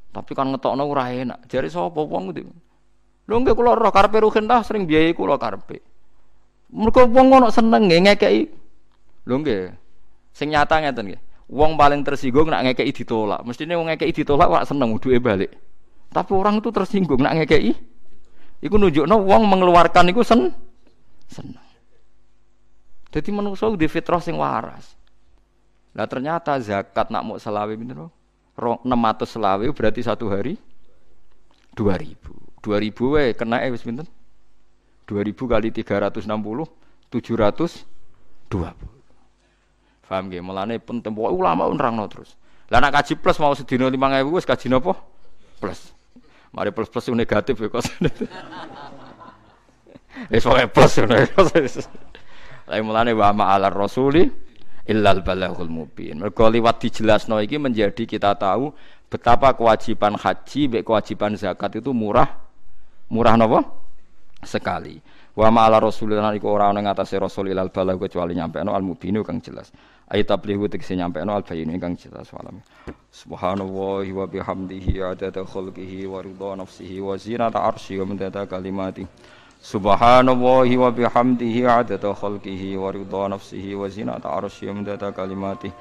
Tapi kan ngetokno ora enak. Jare sapa wong kuwi? Lho nggih kula roh karepe ruhin dah sering biayai kula karepe. Mergo wong ngono seneng nggih ngekeki. Lho nggih. Sing nyata ngeten nggih. Wong paling tersinggung nak ngekeki ditolak. Mestine wong ngekeki ditolak wak seneng duwe balik. Tapi orang itu tersinggung nak ngekeki. Iku nunjukno wong mengeluarkan iku sen seneng. Jadi manusia di fitrah sing waras. Nah ternyata zakat nak mau selawe bener enam ratus selawe berarti satu hari dua ribu. Dua ribu we kena eh wis pinten? Dua ribu kali tiga ratus enam puluh tujuh ratus dua puluh. Faham gak? Mulane penting pokoknya ulama no terus. Lah nak kaji plus mau lima ribu wis kaji nopo? Plus. Mari plus plus negatif ya kos. [LAUGHS] Wis pokoke plus. Tapi mulane wa ma'alar rasuli illal balaghul mubin. Mergo liwat dijelasno iki menjadi kita tahu betapa kewajiban haji kewajiban zakat itu murah. Murah napa? sekali. Wa ma'ala rasulillah iku ora ana ngatasé rasul ilal balag kecuali nyampekno al mubinu kang jelas. Ayat tablihu tegese nyampekno al bayinu kang jelas walam. Subhanallahi wa bihamdihi adada khalqihi wa ridha nafsihi wa zinata arsyi wa midada kalimati. Subhanallahi wa bihamdihi adada khalqihi wa ridha nafsihi wa zinata arsyi wa midada kalimati.